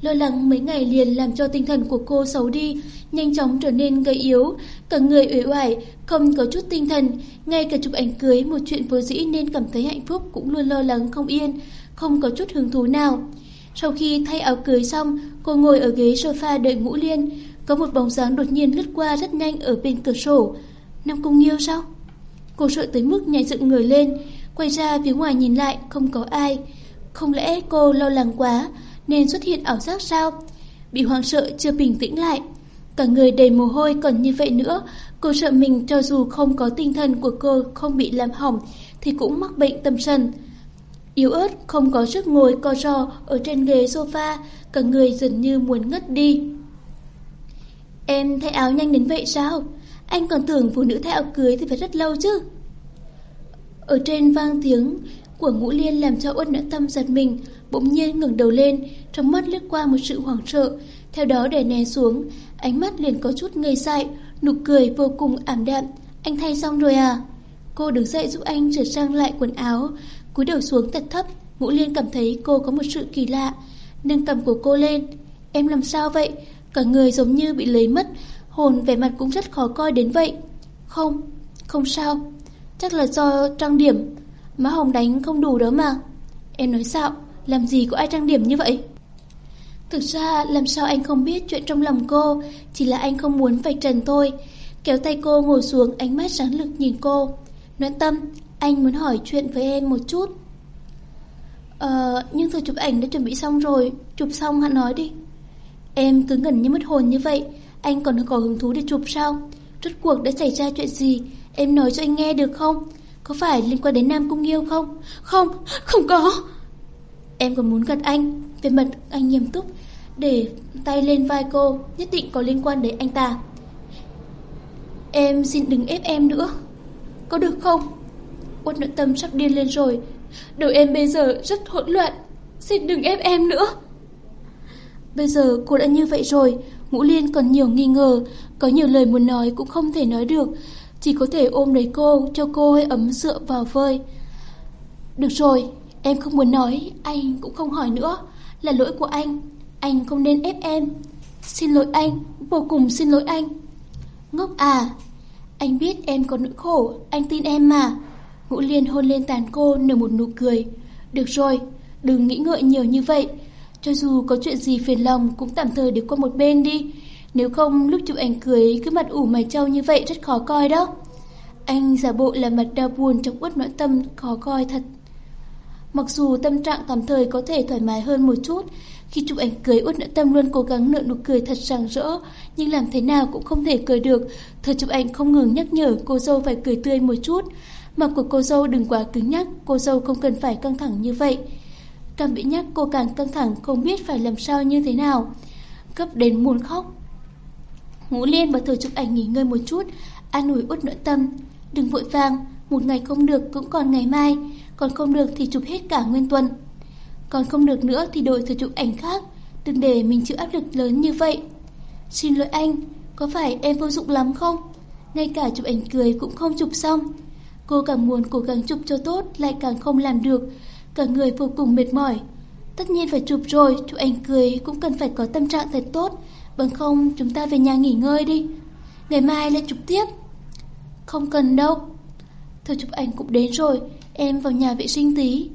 Lo lắng mấy ngày liền làm cho tinh thần của cô xấu đi, nhanh chóng trở nên gầy yếu, cả người uể oải, không có chút tinh thần, ngay cả chụp ảnh cưới một chuyện vô dĩ nên cảm thấy hạnh phúc cũng luôn lo lắng không yên, không có chút hứng thú nào. Sau khi thay áo cưới xong, cô ngồi ở ghế sofa đợi Ngũ Liên, có một bóng dáng đột nhiên lướt qua rất nhanh ở bên cửa sổ. Nam Công Nhiêu sao? Cô sợ tới mức nhảy dựng người lên, quay ra phía ngoài nhìn lại không có ai. Không lẽ cô lo lắng quá nên xuất hiện ảo giác sao? Bị hoang sợ chưa bình tĩnh lại. Cả người đầy mồ hôi còn như vậy nữa, cô sợ mình cho dù không có tinh thần của cô không bị làm hỏng thì cũng mắc bệnh tâm thần. Yếu ớt, không có sức ngồi co ro ở trên ghế sofa, cả người dường như muốn ngất đi. Em thay áo nhanh đến vậy sao? Anh còn tưởng phụ nữ thay áo cưới thì phải rất lâu chứ. Ở trên vang tiếng của ngũ liên làm cho Uất Nã Tâm giật mình, bỗng nhiên ngẩng đầu lên, trong mắt lướt qua một sự hoảng sợ, theo đó để nè xuống, ánh mắt liền có chút ngây dại, nụ cười vô cùng ảm đạm. Anh thay xong rồi à? Cô đứng dậy giúp anh sửa sang lại quần áo, cúi đầu xuống thật thấp, Ngũ Liên cảm thấy cô có một sự kỳ lạ, nâng cầm của cô lên. Em làm sao vậy? Cả người giống như bị lấy mất, hồn vẻ mặt cũng rất khó coi đến vậy. Không, không sao, chắc là do trang điểm, má hồng đánh không đủ đó mà. Em nói sao, làm gì có ai trang điểm như vậy? Thực ra làm sao anh không biết chuyện trong lòng cô, chỉ là anh không muốn vạch trần thôi. Kéo tay cô ngồi xuống ánh mắt sáng lực nhìn cô. Nói tâm, anh muốn hỏi chuyện với em một chút. Ờ, nhưng thời chụp ảnh đã chuẩn bị xong rồi, chụp xong hắn nói đi. Em cứ ngẩn như mất hồn như vậy, anh còn có hứng thú để chụp sao? Rốt cuộc đã xảy ra chuyện gì? Em nói cho anh nghe được không? Có phải liên quan đến Nam Cung Nghiêu không? Không, không có. Em còn muốn gặp anh, về mặt anh nghiêm túc, để tay lên vai cô, nhất định có liên quan đến anh ta. Em xin đừng ép em nữa. Có được không? Uất nội tâm sắp điên lên rồi. Đầu em bây giờ rất hỗn loạn. Xin đừng ép em nữa. Bây giờ cô đã như vậy rồi, Ngũ Liên còn nhiều nghi ngờ, có nhiều lời muốn nói cũng không thể nói được, chỉ có thể ôm lấy cô, cho cô hơi ấm dựa vào vơi. Được rồi, em không muốn nói, anh cũng không hỏi nữa, là lỗi của anh, anh không nên ép em. Xin lỗi anh, vô cùng xin lỗi anh. Ngốc à, anh biết em có nỗi khổ, anh tin em mà. Ngũ Liên hôn lên tàn cô nở một nụ cười. Được rồi, đừng nghĩ ngợi nhiều như vậy. Cho dù có chuyện gì phiền lòng cũng tạm thời để qua một bên đi. Nếu không lúc chụp ảnh cưới cứ mặt ủ mày trâu như vậy rất khó coi đó. Anh giả bộ là mặt đau buồn trong uất nội tâm khó coi thật. Mặc dù tâm trạng tạm thời có thể thoải mái hơn một chút, khi chụp ảnh cưới Út Nội Tâm luôn cố gắng nở nụ cười thật rạng rỡ, nhưng làm thế nào cũng không thể cười được. Thời chụp ảnh không ngừng nhắc nhở cô dâu phải cười tươi một chút. Mặt của cô dâu đừng quá cứng nhắc, cô dâu không cần phải căng thẳng như vậy. Càng bị nhắc cô càng căng thẳng không biết phải làm sao như thế nào. Cấp đến muốn khóc. Ngũ Liên vào thời chụp ảnh nghỉ ngơi một chút, an ủi út nội tâm. Đừng vội vàng, một ngày không được cũng còn ngày mai, còn không được thì chụp hết cả nguyên tuần. Còn không được nữa thì đổi thời chụp ảnh khác, đừng để mình chịu áp lực lớn như vậy. Xin lỗi anh, có phải em vô dụng lắm không? Ngay cả chụp ảnh cười cũng không chụp xong. Cô càng muốn cố gắng chụp cho tốt lại càng không làm được, cả người vô cùng mệt mỏi. Tất nhiên phải chụp rồi, chụp ảnh cười cũng cần phải có tâm trạng thật tốt, bằng không chúng ta về nhà nghỉ ngơi đi. Ngày mai lại chụp tiếp. Không cần đâu. Thời chụp ảnh cũng đến rồi, em vào nhà vệ sinh tí.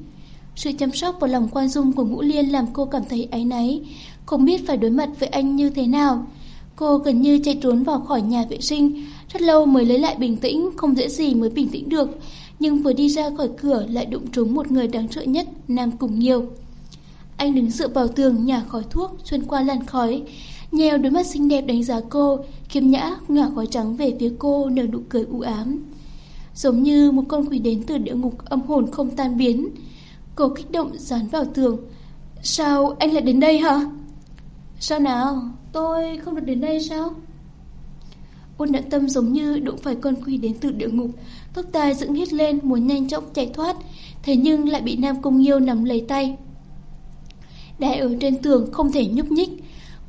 Sự chăm sóc và lòng quan dung của Ngũ Liên làm cô cảm thấy áy náy, không biết phải đối mặt với anh như thế nào. Cô gần như chạy trốn vào khỏi nhà vệ sinh, rất lâu mới lấy lại bình tĩnh, không dễ gì mới bình tĩnh được. Nhưng vừa đi ra khỏi cửa lại đụng trúng một người đáng sợ nhất, Nam Cùng nhiều Anh đứng dựa vào tường, nhả khói thuốc, xuyên qua làn khói nheo đôi mắt xinh đẹp đánh giá cô, kiêm nhã, ngả khói trắng về phía cô, nở nụ cười u ám. Giống như một con quỷ đến từ địa ngục âm hồn không tan biến. Cô kích động dán vào tường. Sao anh lại đến đây hả? Sao nào? Tôi không được đến đây sao? Ôn đã tâm giống như đụng phải con quỷ đến từ địa ngục, tóc tai dựng hết lên muốn nhanh chóng chạy thoát, thế nhưng lại bị Nam Công Yêu nắm lấy tay. Đè ở trên tường không thể nhúc nhích,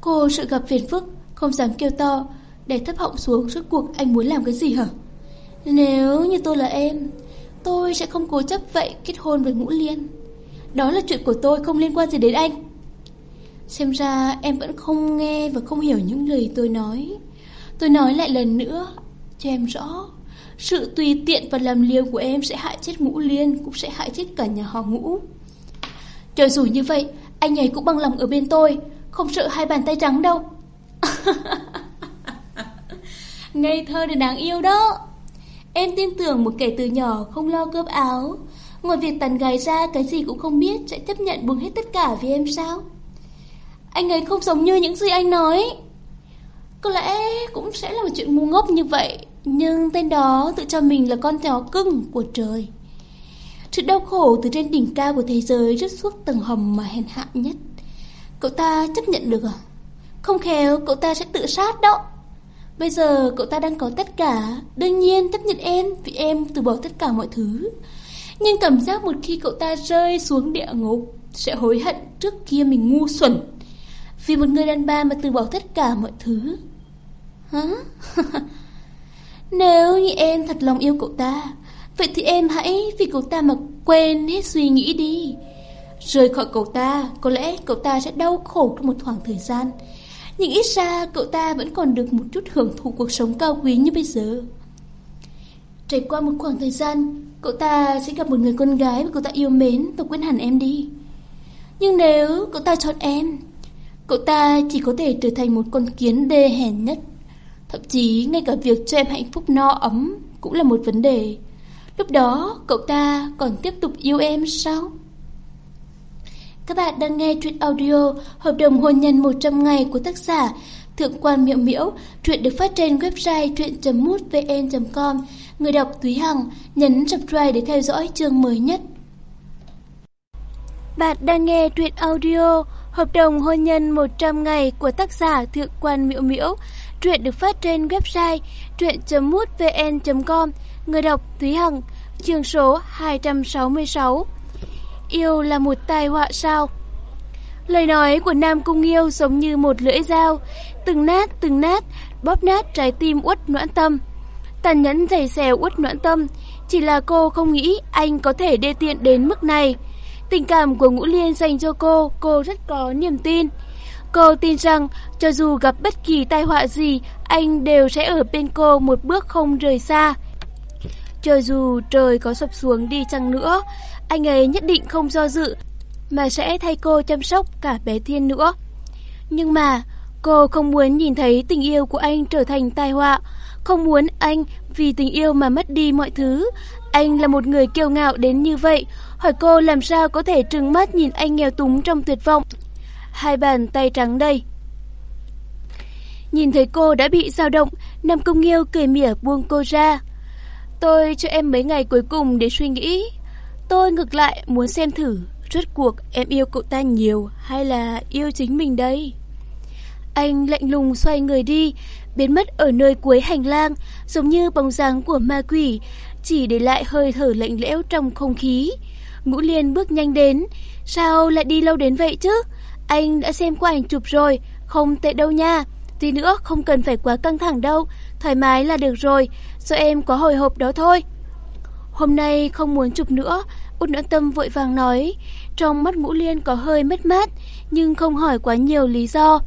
cô sự gặp phiền phức, không dám kêu to, để thấp họng xuống rốt cuộc anh muốn làm cái gì hả? Nếu như tôi là em, tôi sẽ không cố chấp vậy kết hôn với Ngũ Liên. Đó là chuyện của tôi không liên quan gì đến anh. Xem ra em vẫn không nghe và không hiểu những lời tôi nói. Tôi nói lại lần nữa, cho em rõ. Sự tùy tiện và làm liều của em sẽ hại chết Ngũ Liên, cũng sẽ hại chết cả nhà họ Ngũ. trời dù như vậy, anh ấy cũng bằng lòng ở bên tôi, không sợ hai bàn tay trắng đâu. <laughs> Ngây thơ để đáng yêu đó. Em tin tưởng một kẻ từ nhỏ không lo cơm áo, ngoài việc tàn gái ra cái gì cũng không biết sẽ chấp nhận buông hết tất cả vì em sao? Anh ấy không giống như những gì anh nói. Có lẽ cũng sẽ là một chuyện ngu ngốc như vậy, nhưng tên đó tự cho mình là con chó cưng của trời. Sự đau khổ từ trên đỉnh cao của thế giới rớt xuống tầng hầm mà hèn hạ nhất. Cậu ta chấp nhận được à? Không khéo cậu ta sẽ tự sát đó. Bây giờ cậu ta đang có tất cả, đương nhiên chấp nhận em vì em từ bỏ tất cả mọi thứ. Nhưng cảm giác một khi cậu ta rơi xuống địa ngục sẽ hối hận trước kia mình ngu xuẩn. Vì một người đàn bà mà từ bỏ tất cả mọi thứ. Hả? <laughs> Nếu như em thật lòng yêu cậu ta, vậy thì em hãy vì cậu ta mà quên hết suy nghĩ đi. Rời khỏi cậu ta, có lẽ cậu ta sẽ đau khổ trong một khoảng thời gian. Nhưng ít ra cậu ta vẫn còn được một chút hưởng thụ cuộc sống cao quý như bây giờ. Trải qua một khoảng thời gian, cậu ta sẽ gặp một người con gái mà cậu ta yêu mến và quên hẳn em đi. Nhưng nếu cậu ta chọn em, cậu ta chỉ có thể trở thành một con kiến đê hèn nhất. Thậm chí ngay cả việc cho em hạnh phúc no ấm cũng là một vấn đề. Lúc đó cậu ta còn tiếp tục yêu em sao? Các bạn đang nghe truyện audio Hợp đồng hôn nhân 100 ngày của tác giả Thượng quan Miệu Miễu. Truyện được phát trên website truyện.mútvn.com. Người đọc Thúy Hằng, nhấn subscribe để theo dõi chương mới nhất. Bạn đang nghe truyện audio Hợp đồng hôn nhân 100 ngày của tác giả Thượng quan Miệu Miễu. Truyện được phát trên website truyện.mútvn.com. Người đọc Thúy Hằng. Chương số 266 yêu là một tai họa sao? Lời nói của Nam Cung Yêu giống như một lưỡi dao, từng nát từng nát, bóp nát trái tim uất noãn tâm. Tàn nhẫn giày xèo uất noãn tâm, chỉ là cô không nghĩ anh có thể đê tiện đến mức này. Tình cảm của Ngũ Liên dành cho cô, cô rất có niềm tin. Cô tin rằng cho dù gặp bất kỳ tai họa gì, anh đều sẽ ở bên cô một bước không rời xa. Cho dù trời có sập xuống đi chăng nữa, anh ấy nhất định không do dự, mà sẽ thay cô chăm sóc cả bé Thiên nữa. Nhưng mà, cô không muốn nhìn thấy tình yêu của anh trở thành tai họa, không muốn anh vì tình yêu mà mất đi mọi thứ. Anh là một người kiêu ngạo đến như vậy, hỏi cô làm sao có thể trừng mắt nhìn anh nghèo túng trong tuyệt vọng. Hai bàn tay trắng đây. Nhìn thấy cô đã bị dao động, Nam Công Nghiêu cười mỉa buông cô ra. Tôi cho em mấy ngày cuối cùng để suy nghĩ. Tôi ngược lại muốn xem thử rốt cuộc em yêu cậu ta nhiều hay là yêu chính mình đây. Anh lạnh lùng xoay người đi, biến mất ở nơi cuối hành lang, giống như bóng dáng của ma quỷ, chỉ để lại hơi thở lạnh lẽo trong không khí. Ngũ Liên bước nhanh đến, sao lại đi lâu đến vậy chứ? Anh đã xem qua ảnh chụp rồi, không tệ đâu nha. Tí nữa không cần phải quá căng thẳng đâu, thoải mái là được rồi, do em có hồi hộp đó thôi. Hôm nay không muốn chụp nữa, Út Noãn Tâm vội vàng nói, trong mắt Ngũ Liên có hơi mất mát, nhưng không hỏi quá nhiều lý do.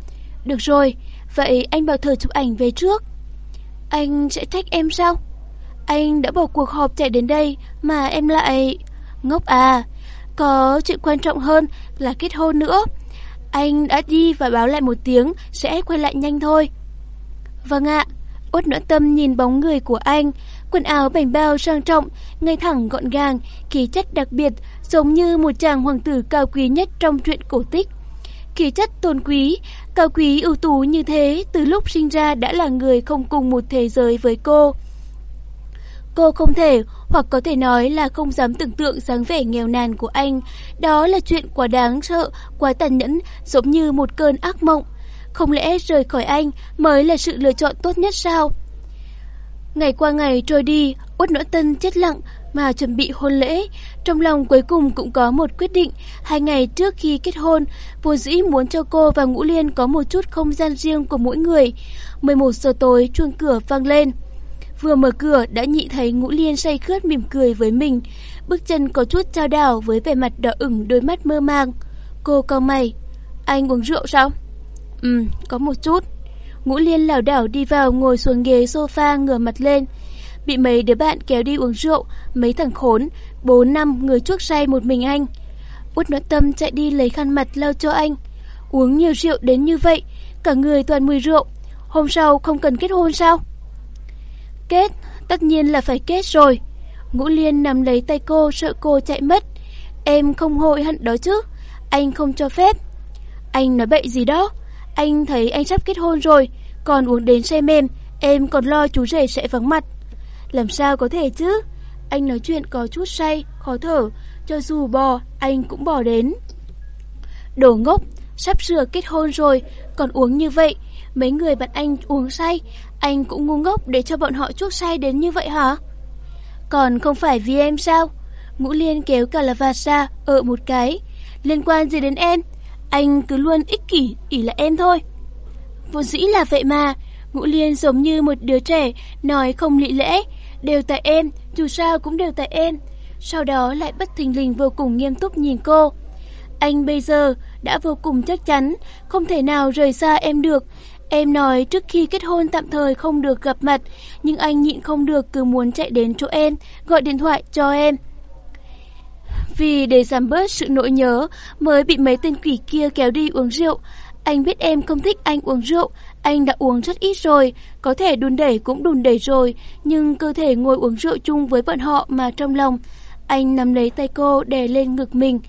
Được rồi, vậy anh bảo thờ chụp ảnh về trước. Anh sẽ trách em sao? Anh đã bỏ cuộc họp chạy đến đây mà em lại... Ngốc à, có chuyện quan trọng hơn là kết hôn nữa. Anh đã đi và báo lại một tiếng sẽ quay lại nhanh thôi. Vâng ạ, Út nỗi Tâm nhìn bóng người của anh, quần áo bảnh bao sang trọng, ngay thẳng gọn gàng, khí chất đặc biệt, giống như một chàng hoàng tử cao quý nhất trong truyện cổ tích. Khí chất tôn quý, cao quý ưu tú như thế từ lúc sinh ra đã là người không cùng một thế giới với cô. Cô không thể, hoặc có thể nói là không dám tưởng tượng dáng vẻ nghèo nàn của anh. Đó là chuyện quá đáng sợ, quá tàn nhẫn, giống như một cơn ác mộng. Không lẽ rời khỏi anh mới là sự lựa chọn tốt nhất sao? Ngày qua ngày trôi đi, Uất Nỗ Tân chết lặng mà chuẩn bị hôn lễ. Trong lòng cuối cùng cũng có một quyết định. Hai ngày trước khi kết hôn, vô dĩ muốn cho cô và Ngũ Liên có một chút không gian riêng của mỗi người. 11 giờ tối, chuông cửa vang lên. Vừa mở cửa đã nhị thấy Ngũ Liên say khướt mỉm cười với mình. Bước chân có chút trao đảo với vẻ mặt đỏ ửng đôi mắt mơ màng. Cô cau mày. Anh uống rượu sao? Ừ, có một chút. Ngũ Liên lảo đảo đi vào ngồi xuống ghế sofa ngửa mặt lên. Bị mấy đứa bạn kéo đi uống rượu, mấy thằng khốn, bốn năm người chuốc say một mình anh. Út nói tâm chạy đi lấy khăn mặt lau cho anh. Uống nhiều rượu đến như vậy, cả người toàn mùi rượu. Hôm sau không cần kết hôn sao? Kết, tất nhiên là phải kết rồi. Ngũ Liên nắm lấy tay cô sợ cô chạy mất. Em không hội hận đó chứ, anh không cho phép. Anh nói bậy gì đó, anh thấy anh sắp kết hôn rồi, còn uống đến say mềm, em còn lo chú rể sẽ vắng mặt. Làm sao có thể chứ? Anh nói chuyện có chút say, khó thở, cho dù bò, anh cũng bỏ đến. Đồ ngốc, sắp sửa kết hôn rồi, còn uống như vậy, mấy người bạn anh uống say, anh cũng ngu ngốc để cho bọn họ chuốc say đến như vậy hả? Còn không phải vì em sao? Ngũ Liên kéo cả là vạt ra, ở một cái. Liên quan gì đến em? Anh cứ luôn ích kỷ, ỷ là em thôi. Vô dĩ là vậy mà, Ngũ Liên giống như một đứa trẻ, nói không lị lẽ. Đều tại em, dù sao cũng đều tại em. Sau đó lại bất thình lình vô cùng nghiêm túc nhìn cô. Anh bây giờ đã vô cùng chắc chắn, không thể nào rời xa em được. Em nói trước khi kết hôn tạm thời không được gặp mặt, nhưng anh nhịn không được cứ muốn chạy đến chỗ em, gọi điện thoại cho em. Vì để giảm bớt sự nỗi nhớ, mới bị mấy tên quỷ kia kéo đi uống rượu. Anh biết em không thích anh uống rượu, anh đã uống rất ít rồi, có thể đùn đẩy cũng đùn đẩy rồi, nhưng cơ thể ngồi uống rượu chung với bọn họ mà trong lòng. Anh nắm lấy tay cô đè lên ngực mình.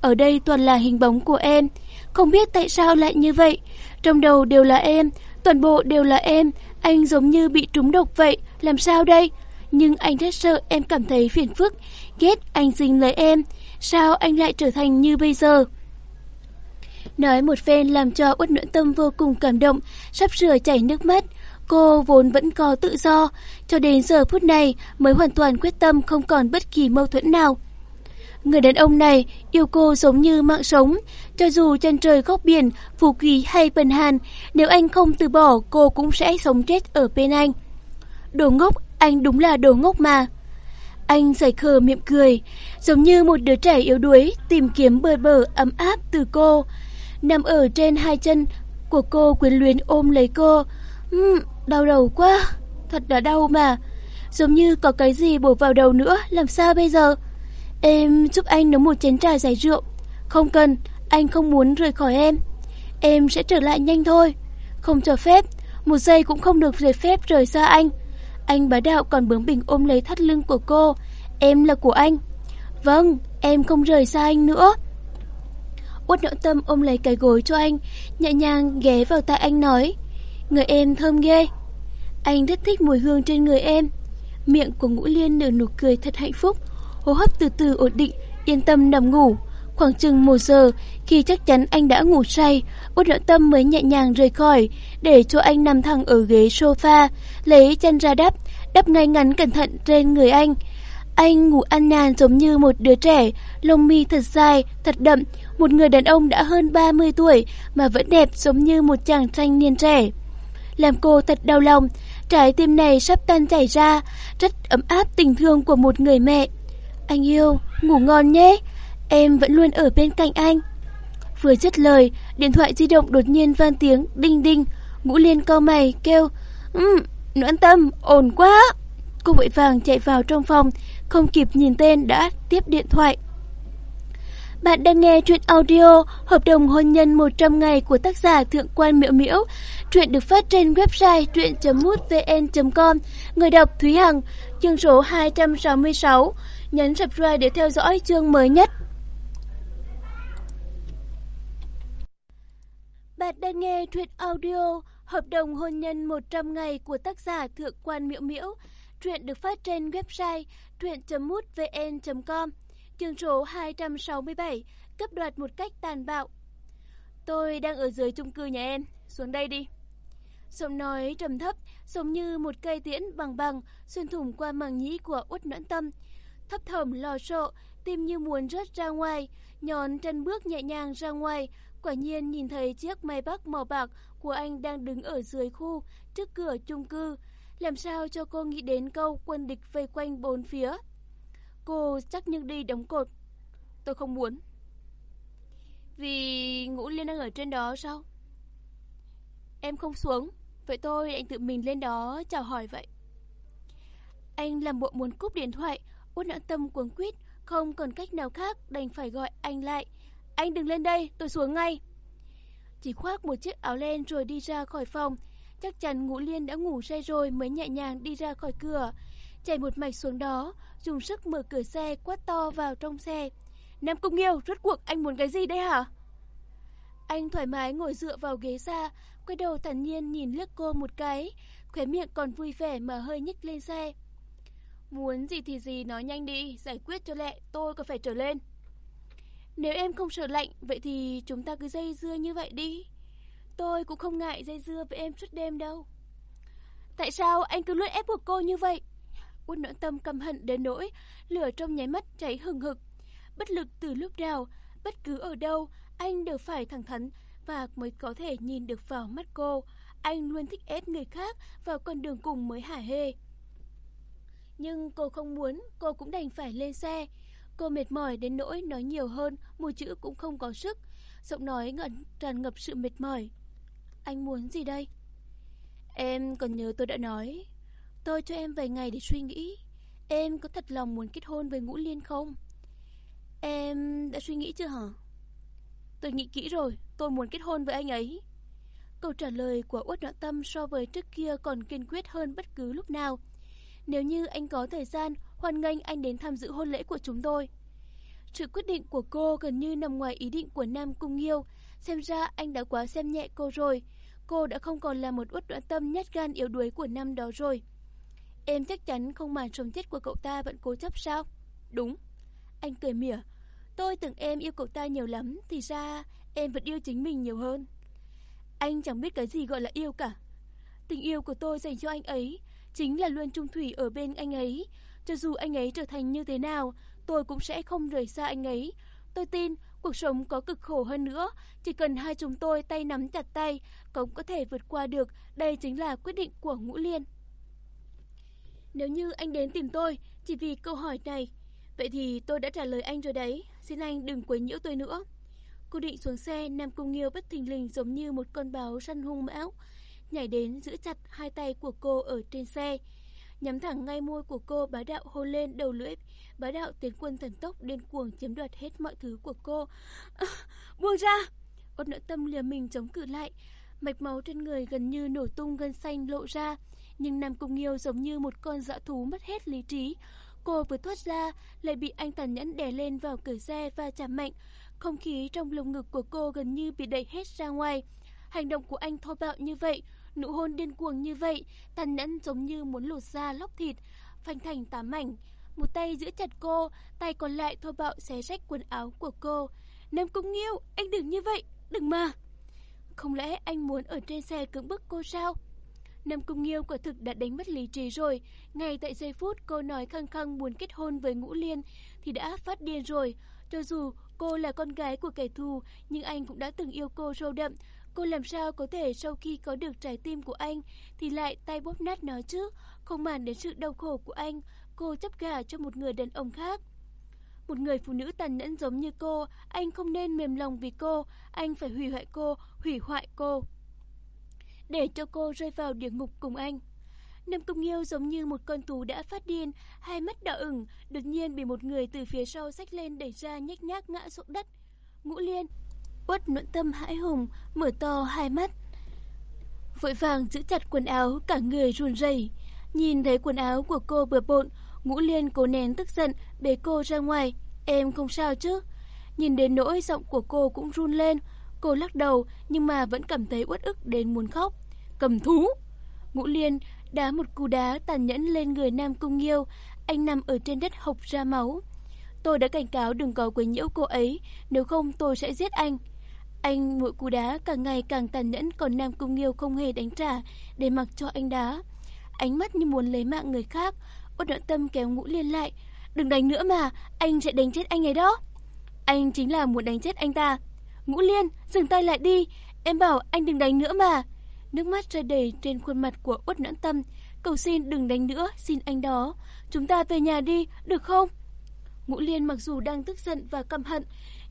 Ở đây toàn là hình bóng của em. Không biết tại sao lại như vậy. Trong đầu đều là em, toàn bộ đều là em. Anh giống như bị trúng độc vậy, làm sao đây? Nhưng anh rất sợ em cảm thấy phiền phức, ghét anh dính lấy em. Sao anh lại trở thành như bây giờ? Nói một phen làm cho Uất Nguyễn Tâm vô cùng cảm động, sắp sửa chảy nước mắt. Cô vốn vẫn có tự do, cho đến giờ phút này mới hoàn toàn quyết tâm không còn bất kỳ mâu thuẫn nào. Người đàn ông này yêu cô giống như mạng sống, cho dù chân trời góc biển, phù quỷ hay bần hàn, nếu anh không từ bỏ cô cũng sẽ sống chết ở bên anh. Đồ ngốc, anh đúng là đồ ngốc mà. Anh giải khờ miệng cười, giống như một đứa trẻ yếu đuối tìm kiếm bờ bờ ấm áp từ cô. Nằm ở trên hai chân của cô quyến luyến ôm lấy cô. Uhm, đau đầu quá, thật là đau mà. Giống như có cái gì bổ vào đầu nữa, làm sao bây giờ? Em giúp anh nấu một chén trà giải rượu. Không cần, anh không muốn rời khỏi em. Em sẽ trở lại nhanh thôi. Không cho phép, một giây cũng không được rời phép rời xa anh. Anh bá đạo còn bướng bỉnh ôm lấy thắt lưng của cô. Em là của anh. Vâng, em không rời xa anh nữa. Út nỗi tâm ôm lấy cái gối cho anh, nhẹ nhàng ghé vào tai anh nói. Người em thơm ghê. Anh rất thích mùi hương trên người em. Miệng của Ngũ Liên nở nụ cười thật hạnh phúc, hô hấp từ từ ổn định, yên tâm nằm ngủ. Khoảng chừng một giờ, khi chắc chắn anh đã ngủ say, Út nỗi tâm mới nhẹ nhàng rời khỏi, để cho anh nằm thẳng ở ghế sofa, lấy chân ra đắp, đắp ngay ngắn cẩn thận trên người anh. Anh ngủ ăn nhàn giống như một đứa trẻ, lông mi thật dài, thật đậm, một người đàn ông đã hơn 30 tuổi mà vẫn đẹp giống như một chàng thanh niên trẻ. Làm cô thật đau lòng, trái tim này sắp tan chảy ra, rất ấm áp tình thương của một người mẹ. Anh yêu, ngủ ngon nhé, em vẫn luôn ở bên cạnh anh. Vừa chất lời, điện thoại di động đột nhiên vang tiếng đinh đinh, ngũ liên cau mày kêu, um, noãn tâm, ổn quá. Cô vội vàng chạy vào trong phòng, không kịp nhìn tên đã tiếp điện thoại. Bạn đang nghe truyện audio Hợp đồng hôn nhân 100 ngày của tác giả Thượng quan Miễu Miễu. Truyện được phát trên website truyện.mútvn.com. Người đọc Thúy Hằng, chương số 266. Nhấn subscribe để theo dõi chương mới nhất. Bạn đang nghe truyện audio Hợp đồng hôn nhân 100 ngày của tác giả Thượng quan Miễu Miễu. Truyện được phát trên website truyện.mútvn.com. Chương số 267, cấp đoạt một cách tàn bạo. Tôi đang ở dưới chung cư nhà em, xuống đây đi. Giọng nói trầm thấp, giống như một cây tiễn bằng bằng xuyên thủng qua màng nhĩ của Út Noãn Tâm. Thấp thầm lo sợ, tim như muốn rớt ra ngoài, nhón chân bước nhẹ nhàng ra ngoài, quả nhiên nhìn thấy chiếc máy bắc màu bạc của anh đang đứng ở dưới khu, trước cửa chung cư. Làm sao cho cô nghĩ đến câu quân địch vây quanh bốn phía. Cô chắc nhưng đi đóng cột. Tôi không muốn. Vì Ngũ Liên đang ở trên đó sao? Em không xuống, vậy tôi anh tự mình lên đó chào hỏi vậy. Anh làm bộ muốn cúp điện thoại, út nặng tâm cuống quýt, không còn cách nào khác đành phải gọi anh lại. Anh đừng lên đây, tôi xuống ngay. Chỉ khoác một chiếc áo len rồi đi ra khỏi phòng. Chắc chắn Ngũ Liên đã ngủ say rồi mới nhẹ nhàng đi ra khỏi cửa. Chạy một mạch xuống đó, dùng sức mở cửa xe quát to vào trong xe. Nam Cung Nghiêu, rốt cuộc anh muốn cái gì đây hả? Anh thoải mái ngồi dựa vào ghế xa, quay đầu thản nhiên nhìn lướt cô một cái, khóe miệng còn vui vẻ mà hơi nhích lên xe. Muốn gì thì gì nói nhanh đi, giải quyết cho lẹ, tôi có phải trở lên. Nếu em không sợ lạnh, vậy thì chúng ta cứ dây dưa như vậy đi. Tôi cũng không ngại dây dưa với em suốt đêm đâu. Tại sao anh cứ luôn ép buộc cô như vậy? quân nỗi tâm căm hận đến nỗi, lửa trong nháy mắt cháy hừng hực. Bất lực từ lúc nào, bất cứ ở đâu, anh đều phải thẳng thắn và mới có thể nhìn được vào mắt cô. Anh luôn thích ép người khác vào con đường cùng mới hả hê. Nhưng cô không muốn, cô cũng đành phải lên xe. Cô mệt mỏi đến nỗi nói nhiều hơn, một chữ cũng không có sức. Giọng nói ngẩn tràn ngập sự mệt mỏi. Anh muốn gì đây? Em còn nhớ tôi đã nói, tôi cho em vài ngày để suy nghĩ. Em có thật lòng muốn kết hôn với Ngũ Liên không? Em đã suy nghĩ chưa hả? Tôi nghĩ kỹ rồi, tôi muốn kết hôn với anh ấy. Câu trả lời của Uất Noãn Tâm so với trước kia còn kiên quyết hơn bất cứ lúc nào. Nếu như anh có thời gian, hoan nghênh anh đến tham dự hôn lễ của chúng tôi. Sự quyết định của cô gần như nằm ngoài ý định của Nam Cung Nghiêu. Xem ra anh đã quá xem nhẹ cô rồi. Cô đã không còn là một uất đoạn tâm nhát gan yếu đuối của năm đó rồi. Em chắc chắn không màn sống chết của cậu ta vẫn cố chấp sao? Đúng. Anh cười mỉa. Tôi tưởng em yêu cậu ta nhiều lắm, thì ra em vẫn yêu chính mình nhiều hơn. Anh chẳng biết cái gì gọi là yêu cả. Tình yêu của tôi dành cho anh ấy chính là luôn trung thủy ở bên anh ấy. Cho dù anh ấy trở thành như thế nào, tôi cũng sẽ không rời xa anh ấy. Tôi tin cuộc sống có cực khổ hơn nữa, chỉ cần hai chúng tôi tay nắm chặt tay, cũng có thể vượt qua được, đây chính là quyết định của Ngũ Liên. Nếu như anh đến tìm tôi chỉ vì câu hỏi này, vậy thì tôi đã trả lời anh rồi đấy, xin anh đừng quấy nhiễu tôi nữa. Cô định xuống xe, Nam Cung Nghiêu bất thình lình giống như một con báo săn hung mão, nhảy đến giữ chặt hai tay của cô ở trên xe nhắm thẳng ngay môi của cô bá đạo hôn lên đầu lưỡi. Bá đạo tiến quân thần tốc điên cuồng chiếm đoạt hết mọi thứ của cô. À, buông ra! Ốt nội tâm liều mình chống cự lại. Mạch máu trên người gần như nổ tung gân xanh lộ ra. Nhưng Nam Cung Nghiêu giống như một con dã thú mất hết lý trí. Cô vừa thoát ra, lại bị anh tàn nhẫn đè lên vào cửa xe và chạm mạnh. Không khí trong lồng ngực của cô gần như bị đẩy hết ra ngoài. Hành động của anh thô bạo như vậy, nụ hôn điên cuồng như vậy, tàn nhẫn giống như muốn lột da lóc thịt, phanh thành tám mảnh. Một tay giữ chặt cô, tay còn lại thô bạo xé rách quần áo của cô. Nam Cung Nghiêu, anh đừng như vậy, đừng mà. Không lẽ anh muốn ở trên xe cưỡng bức cô sao? Nam Cung Nghiêu quả thực đã đánh mất lý trí rồi. Ngay tại giây phút cô nói khăng khăng muốn kết hôn với Ngũ Liên thì đã phát điên rồi. Cho dù cô là con gái của kẻ thù, nhưng anh cũng đã từng yêu cô sâu đậm. Cô làm sao có thể sau khi có được trái tim của anh thì lại tay bóp nát nó chứ, không màng đến sự đau khổ của anh, cô chấp gà cho một người đàn ông khác. Một người phụ nữ tàn nhẫn giống như cô, anh không nên mềm lòng vì cô, anh phải hủy hoại cô, hủy hoại cô. Để cho cô rơi vào địa ngục cùng anh. Nam Công Nghiêu giống như một con thú đã phát điên, hai mắt đỏ ửng, đột nhiên bị một người từ phía sau xách lên đẩy ra nhếch nhác ngã xuống đất. Ngũ Liên, Uất nội tâm hãi hùng, mở to hai mắt. Vội vàng giữ chặt quần áo, cả người run rẩy. Nhìn thấy quần áo của cô bừa bộn, Ngũ Liên cố nén tức giận, bế cô ra ngoài. Em không sao chứ? Nhìn đến nỗi giọng của cô cũng run lên. Cô lắc đầu nhưng mà vẫn cảm thấy uất ức đến muốn khóc. Cầm thú! Ngũ Liên đá một cú đá tàn nhẫn lên người Nam Cung Nghiêu. Anh nằm ở trên đất hộc ra máu. Tôi đã cảnh cáo đừng có quấy nhiễu cô ấy, nếu không tôi sẽ giết anh. Anh mỗi cú đá càng ngày càng tàn nhẫn còn Nam Cung Nghiêu không hề đánh trả để mặc cho anh đá. Ánh mắt như muốn lấy mạng người khác, Út đoạn Tâm kéo Ngũ Liên lại. Đừng đánh nữa mà, anh sẽ đánh chết anh ấy đó. Anh chính là muốn đánh chết anh ta. Ngũ Liên, dừng tay lại đi, em bảo anh đừng đánh nữa mà. Nước mắt rơi đầy trên khuôn mặt của Út Noãn Tâm. Cầu xin đừng đánh nữa, xin anh đó. Chúng ta về nhà đi, được không? Ngũ Liên mặc dù đang tức giận và căm hận,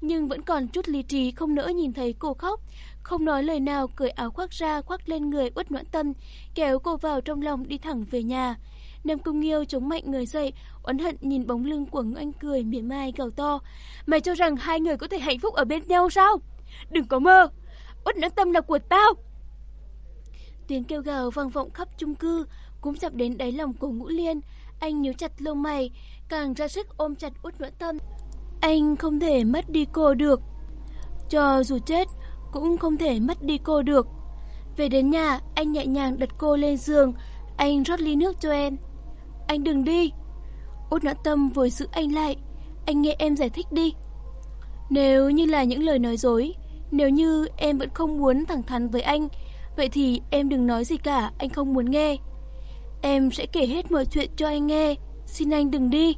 nhưng vẫn còn chút lý trí không nỡ nhìn thấy cô khóc, không nói lời nào cởi áo khoác ra khoác lên người uất noãn tâm, kéo cô vào trong lòng đi thẳng về nhà. Nam Cung Nghiêu chống mạnh người dậy, oán hận nhìn bóng lưng của Anh cười mỉa mai gào to. Mày cho rằng hai người có thể hạnh phúc ở bên nhau sao? Đừng có mơ! Uất noãn tâm là của tao! Tiếng kêu gào vang vọng khắp chung cư, cũng chạm đến đáy lòng của Ngũ Liên. Anh nhíu chặt lông mày, càng ra sức ôm chặt út noãn tâm. Anh không thể mất đi cô được. Cho dù chết, cũng không thể mất đi cô được. Về đến nhà, anh nhẹ nhàng đặt cô lên giường, anh rót ly nước cho em. Anh đừng đi. Út nã tâm vội giữ anh lại, anh nghe em giải thích đi. Nếu như là những lời nói dối, nếu như em vẫn không muốn thẳng thắn với anh, vậy thì em đừng nói gì cả, anh không muốn nghe. Em sẽ kể hết mọi chuyện cho anh nghe, xin anh đừng đi.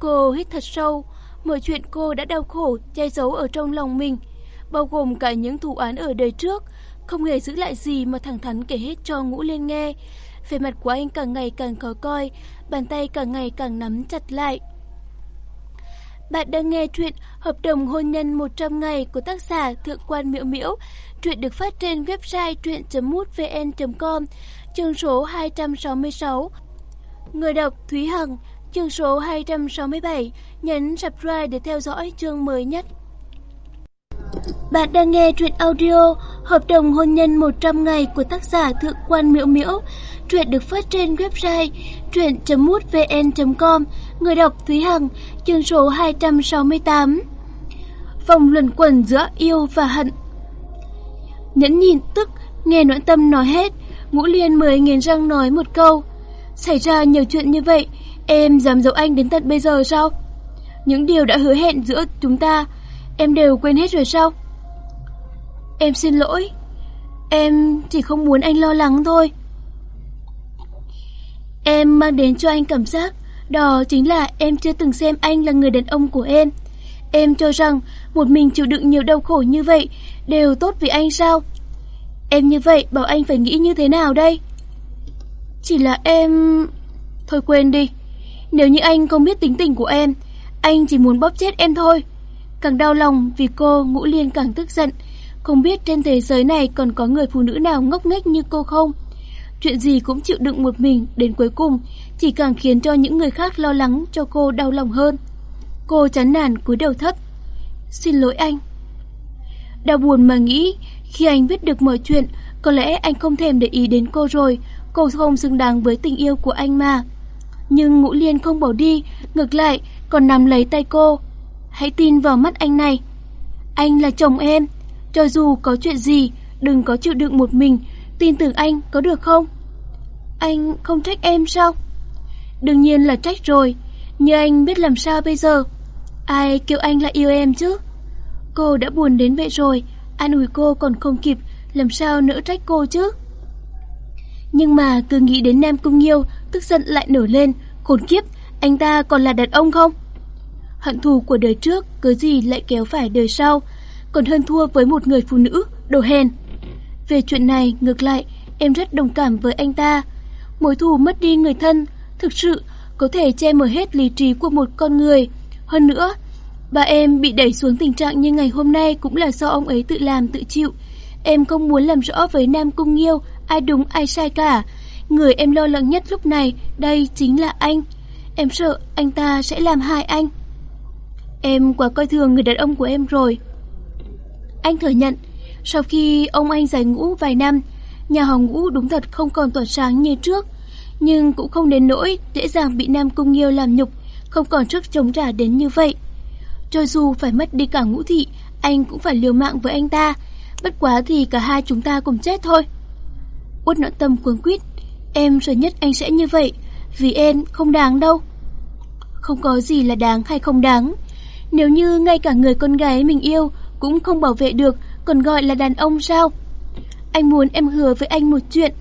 Cô hít thật sâu, mọi chuyện cô đã đau khổ che giấu ở trong lòng mình, bao gồm cả những thủ án ở đời trước, không hề giữ lại gì mà thẳng thắn kể hết cho Ngũ Liên nghe. Vẻ mặt của anh càng ngày càng khó coi, bàn tay càng ngày càng nắm chặt lại. Bạn đang nghe truyện Hợp đồng hôn nhân 100 ngày của tác giả Thượng quan Miễu Miễu. Truyện được phát trên website truyện.mútvn.com, chương số 266. Người đọc Thúy Hằng, chương số 267, nhấn subscribe để theo dõi chương mới nhất. Bạn đang nghe truyện audio Hợp đồng hôn nhân 100 ngày của tác giả Thượng quan Miễu Miễu. Truyện được phát trên website truyện.mútvn.com. Người đọc Thúy Hằng, chương số 268. Vòng luẩn quẩn giữa yêu và hận. Nhẫn nhìn tức, nghe noãn tâm nói hết, Ngũ Liên mới nghiến răng nói một câu. Xảy ra nhiều chuyện như vậy, em dám giấu anh đến tận bây giờ sao? Những điều đã hứa hẹn giữa chúng ta, em đều quên hết rồi sao? Em xin lỗi, em chỉ không muốn anh lo lắng thôi. Em mang đến cho anh cảm giác đó chính là em chưa từng xem anh là người đàn ông của em. Em cho rằng một mình chịu đựng nhiều đau khổ như vậy đều tốt vì anh sao? Em như vậy bảo anh phải nghĩ như thế nào đây? Chỉ là em... Thôi quên đi. Nếu như anh không biết tính tình của em, anh chỉ muốn bóp chết em thôi. Càng đau lòng vì cô Ngũ Liên càng tức giận. Không biết trên thế giới này còn có người phụ nữ nào ngốc nghếch như cô không? Chuyện gì cũng chịu đựng một mình đến cuối cùng chỉ càng khiến cho những người khác lo lắng cho cô đau lòng hơn. Cô chán nản cúi đầu thấp. Xin lỗi anh. Đau buồn mà nghĩ, khi anh biết được mọi chuyện, có lẽ anh không thèm để ý đến cô rồi, cô không xứng đáng với tình yêu của anh mà. Nhưng Ngũ Liên không bỏ đi, ngược lại còn nắm lấy tay cô. Hãy tin vào mắt anh này. Anh là chồng em, cho dù có chuyện gì, đừng có chịu đựng một mình, tin tưởng anh có được không? Anh không trách em sao? Đương nhiên là trách rồi, nhưng anh biết làm sao bây giờ? Ai kêu anh là yêu em chứ? Cô đã buồn đến vậy rồi, an ủi cô còn không kịp, làm sao nỡ trách cô chứ? Nhưng mà cứ nghĩ đến Nam Cung Nghiêu, tức giận lại nổi lên, khốn kiếp, anh ta còn là đàn ông không? Hận thù của đời trước, cứ gì lại kéo phải đời sau, còn hơn thua với một người phụ nữ, đồ hèn. Về chuyện này, ngược lại, em rất đồng cảm với anh ta. Mối thù mất đi người thân, thực sự có thể che mờ hết lý trí của một con người. Hơn nữa, Ba em bị đẩy xuống tình trạng như ngày hôm nay cũng là do ông ấy tự làm tự chịu. Em không muốn làm rõ với Nam Cung Nghiêu ai đúng ai sai cả. Người em lo lắng nhất lúc này đây chính là anh. Em sợ anh ta sẽ làm hại anh. Em quá coi thường người đàn ông của em rồi. Anh thừa nhận, sau khi ông anh giải ngũ vài năm, nhà họ ngũ đúng thật không còn tỏa sáng như trước. Nhưng cũng không đến nỗi dễ dàng bị Nam Cung Nghiêu làm nhục, không còn sức chống trả đến như vậy. Cho dù phải mất đi cả ngũ thị, anh cũng phải liều mạng với anh ta. Bất quá thì cả hai chúng ta cùng chết thôi. Út nội tâm cuống quýt. Em sợ nhất anh sẽ như vậy, vì em không đáng đâu. Không có gì là đáng hay không đáng. Nếu như ngay cả người con gái mình yêu cũng không bảo vệ được, còn gọi là đàn ông sao? Anh muốn em hứa với anh một chuyện.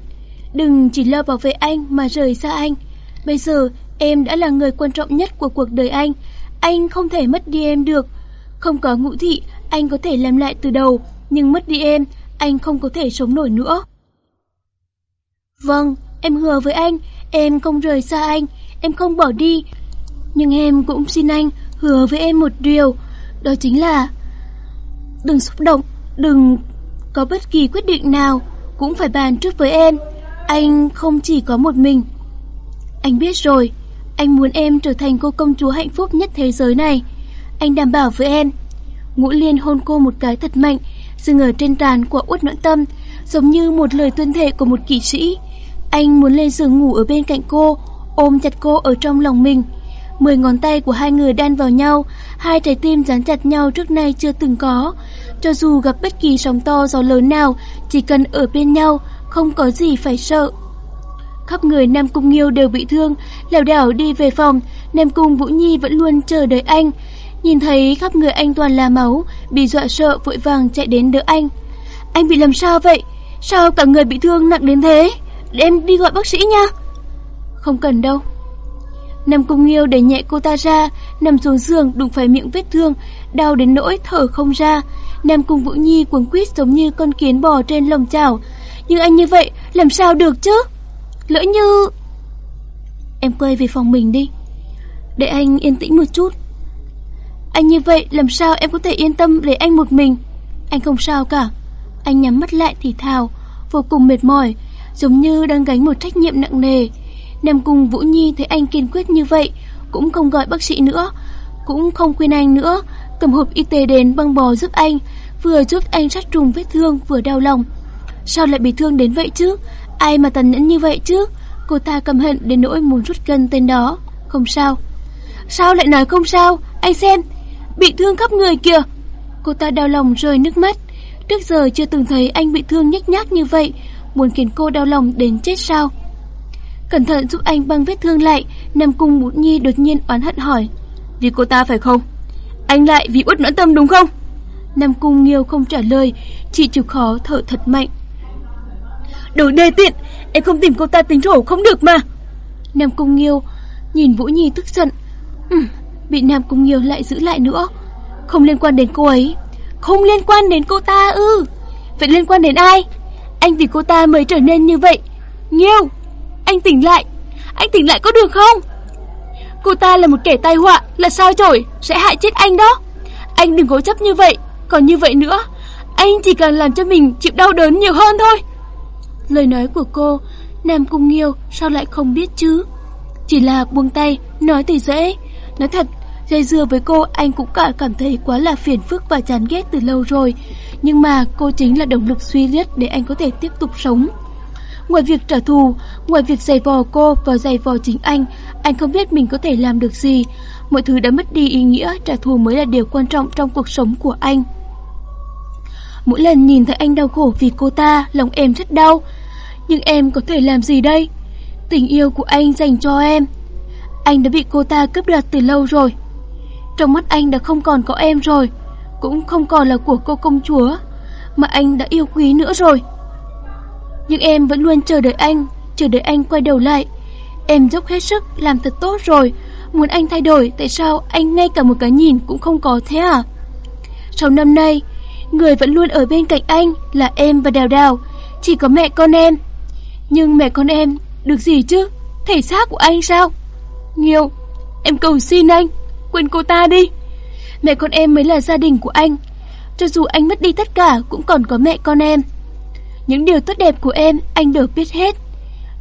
Đừng chỉ lo bảo vệ anh mà rời xa anh. Bây giờ em đã là người quan trọng nhất của cuộc đời anh. Anh không thể mất đi em được. Không có ngũ thị, anh có thể làm lại từ đầu. Nhưng mất đi em, anh không có thể sống nổi nữa. Vâng, em hứa với anh, em không rời xa anh, em không bỏ đi. Nhưng em cũng xin anh hứa với em một điều, đó chính là đừng xúc động, đừng có bất kỳ quyết định nào cũng phải bàn trước với em. Anh không chỉ có một mình. Anh biết rồi, anh muốn em trở thành cô công chúa hạnh phúc nhất thế giới này. Anh đảm bảo với em. Ngũ Liên hôn cô một cái thật mạnh, dừng ở trên trán của Út Noãn Tâm, giống như một lời tuyên thệ của một kỵ sĩ. Anh muốn lên giường ngủ ở bên cạnh cô, ôm chặt cô ở trong lòng mình. Mười ngón tay của hai người đan vào nhau, hai trái tim dán chặt nhau trước nay chưa từng có. Cho dù gặp bất kỳ sóng to gió lớn nào, chỉ cần ở bên nhau, không có gì phải sợ. Khắp người Nam Cung Nghiêu đều bị thương, lảo đảo đi về phòng, Nam Cung Vũ Nhi vẫn luôn chờ đợi anh. Nhìn thấy khắp người anh toàn là máu, bị dọa sợ vội vàng chạy đến đỡ anh. Anh bị làm sao vậy? Sao cả người bị thương nặng đến thế? Để em đi gọi bác sĩ nha. Không cần đâu. Nam Cung Nghiêu đẩy nhẹ cô ta ra, nằm xuống giường đụng phải miệng vết thương, đau đến nỗi thở không ra. Nam Cung Vũ Nhi cuống quýt giống như con kiến bò trên lồng chảo. Nhưng anh như vậy làm sao được chứ? Lỡ như... Em quay về phòng mình đi. Để anh yên tĩnh một chút. Anh như vậy làm sao em có thể yên tâm để anh một mình? Anh không sao cả. Anh nhắm mắt lại thì thào, vô cùng mệt mỏi, giống như đang gánh một trách nhiệm nặng nề. Nam Cung Vũ Nhi thấy anh kiên quyết như vậy, cũng không gọi bác sĩ nữa, cũng không khuyên anh nữa, cầm hộp y tế đến băng bò giúp anh, vừa giúp anh sát trùng vết thương vừa đau lòng. Sao lại bị thương đến vậy chứ? Ai mà tàn nhẫn như vậy chứ? Cô ta cầm hận đến nỗi muốn rút gân tên đó. Không sao. Sao lại nói không sao? Anh xem, bị thương khắp người kìa. Cô ta đau lòng rơi nước mắt. Trước giờ chưa từng thấy anh bị thương nhếch nhác như vậy, muốn khiến cô đau lòng đến chết sao? Cẩn thận giúp anh băng vết thương lại, Nam Cung Bút Nhi đột nhiên oán hận hỏi. Vì cô ta phải không? Anh lại vì út noãn tâm đúng không? Nam Cung Nghiêu không trả lời, chỉ chịu khó thở thật mạnh. Đồ đê tiện, em không tìm cô ta tính rổ không được mà. Nam Cung Nghiêu nhìn Vũ Nhi tức giận. Ừ, bị Nam Cung Nghiêu lại giữ lại nữa. Không liên quan đến cô ấy. Không liên quan đến cô ta ư. Vậy liên quan đến ai? Anh vì cô ta mới trở nên như vậy. Nghiêu, anh tỉnh lại. Anh tỉnh lại có được không? Cô ta là một kẻ tai họa, là sao chổi, sẽ hại chết anh đó. Anh đừng cố chấp như vậy, còn như vậy nữa, anh chỉ cần làm cho mình chịu đau đớn nhiều hơn thôi. Lời nói của cô, Nam Cung Nghiêu sao lại không biết chứ? Chỉ là buông tay, nói thì dễ. Nói thật, dây dưa với cô anh cũng cả cảm thấy quá là phiền phức và chán ghét từ lâu rồi. Nhưng mà cô chính là động lực duy nhất để anh có thể tiếp tục sống. Ngoài việc trả thù, ngoài việc giày vò cô và giày vò chính anh, anh không biết mình có thể làm được gì. Mọi thứ đã mất đi ý nghĩa, trả thù mới là điều quan trọng trong cuộc sống của anh. Mỗi lần nhìn thấy anh đau khổ vì cô ta, lòng em rất đau. Nhưng em có thể làm gì đây? Tình yêu của anh dành cho em. Anh đã bị cô ta cướp đoạt từ lâu rồi. Trong mắt anh đã không còn có em rồi, cũng không còn là của cô công chúa, mà anh đã yêu quý nữa rồi. Nhưng em vẫn luôn chờ đợi anh, chờ đợi anh quay đầu lại. Em dốc hết sức làm thật tốt rồi, muốn anh thay đổi, tại sao anh ngay cả một cái nhìn cũng không có thế à? Sau năm nay, người vẫn luôn ở bên cạnh anh là em và Đào Đào, chỉ có mẹ con em. Nhưng mẹ con em được gì chứ? Thể xác của anh sao? Nhiều, em cầu xin anh, quên cô ta đi. Mẹ con em mới là gia đình của anh. Cho dù anh mất đi tất cả, cũng còn có mẹ con em. Những điều tốt đẹp của em, anh đều biết hết.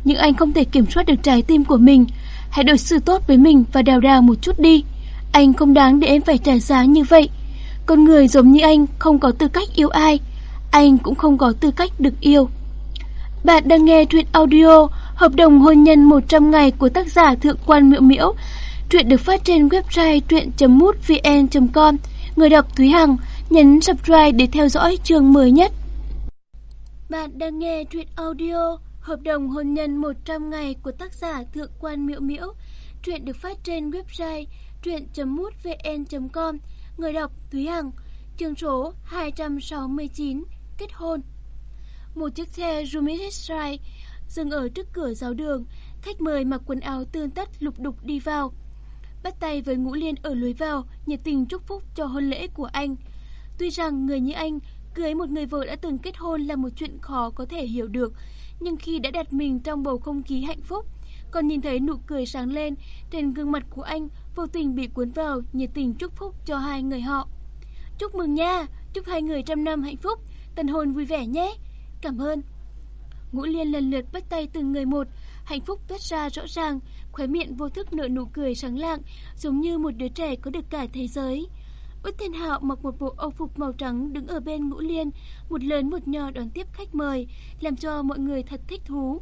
Nhưng anh không thể kiểm soát được trái tim của mình. Hãy đối xử tốt với mình và đào đào một chút đi. Anh không đáng để em phải trả giá như vậy. Con người giống như anh không có tư cách yêu ai. Anh cũng không có tư cách được yêu. Bạn đang nghe truyện audio Hợp đồng hôn nhân 100 ngày của tác giả Thượng quan Miễu Miễu. Truyện được phát trên website truyện.mútvn.com. Người đọc Thúy Hằng nhấn subscribe để theo dõi chương mới nhất. Bạn đang nghe truyện audio Hợp đồng hôn nhân 100 ngày của tác giả Thượng quan Miễu Miễu. Truyện được phát trên website truyện.mútvn.com. Người đọc Thúy Hằng, Chương số 269 Kết hôn Một chiếc xe Rumitestrai dừng ở trước cửa giáo đường Khách mời mặc quần áo tươm tất lục đục đi vào Bắt tay với ngũ liên ở lối vào, Nhiệt tình chúc phúc cho hôn lễ của anh. Tuy rằng người như anh, Cưới một người vợ đã từng kết hôn là một chuyện khó có thể hiểu được, Nhưng khi đã đặt mình trong bầu không khí hạnh phúc, Còn nhìn thấy nụ cười sáng lên Trên gương mặt của anh, Vô tình bị cuốn vào Nhiệt tình chúc phúc cho hai người họ. Chúc mừng nha, Chúc hai người trăm năm hạnh phúc, Tân hôn vui vẻ nhé. Cảm ơn. Ngũ Liên lần lượt bắt tay từng người một, Hạnh phúc toát ra rõ ràng Khóe miệng vô thức nở nụ cười sáng lạng Giống như một đứa trẻ có được cả thế giới Út Thiên Hạo mặc một bộ âu phục màu trắng đứng ở bên Ngũ Liên, một lớn một nhỏ đón tiếp khách mời, làm cho mọi người thật thích thú.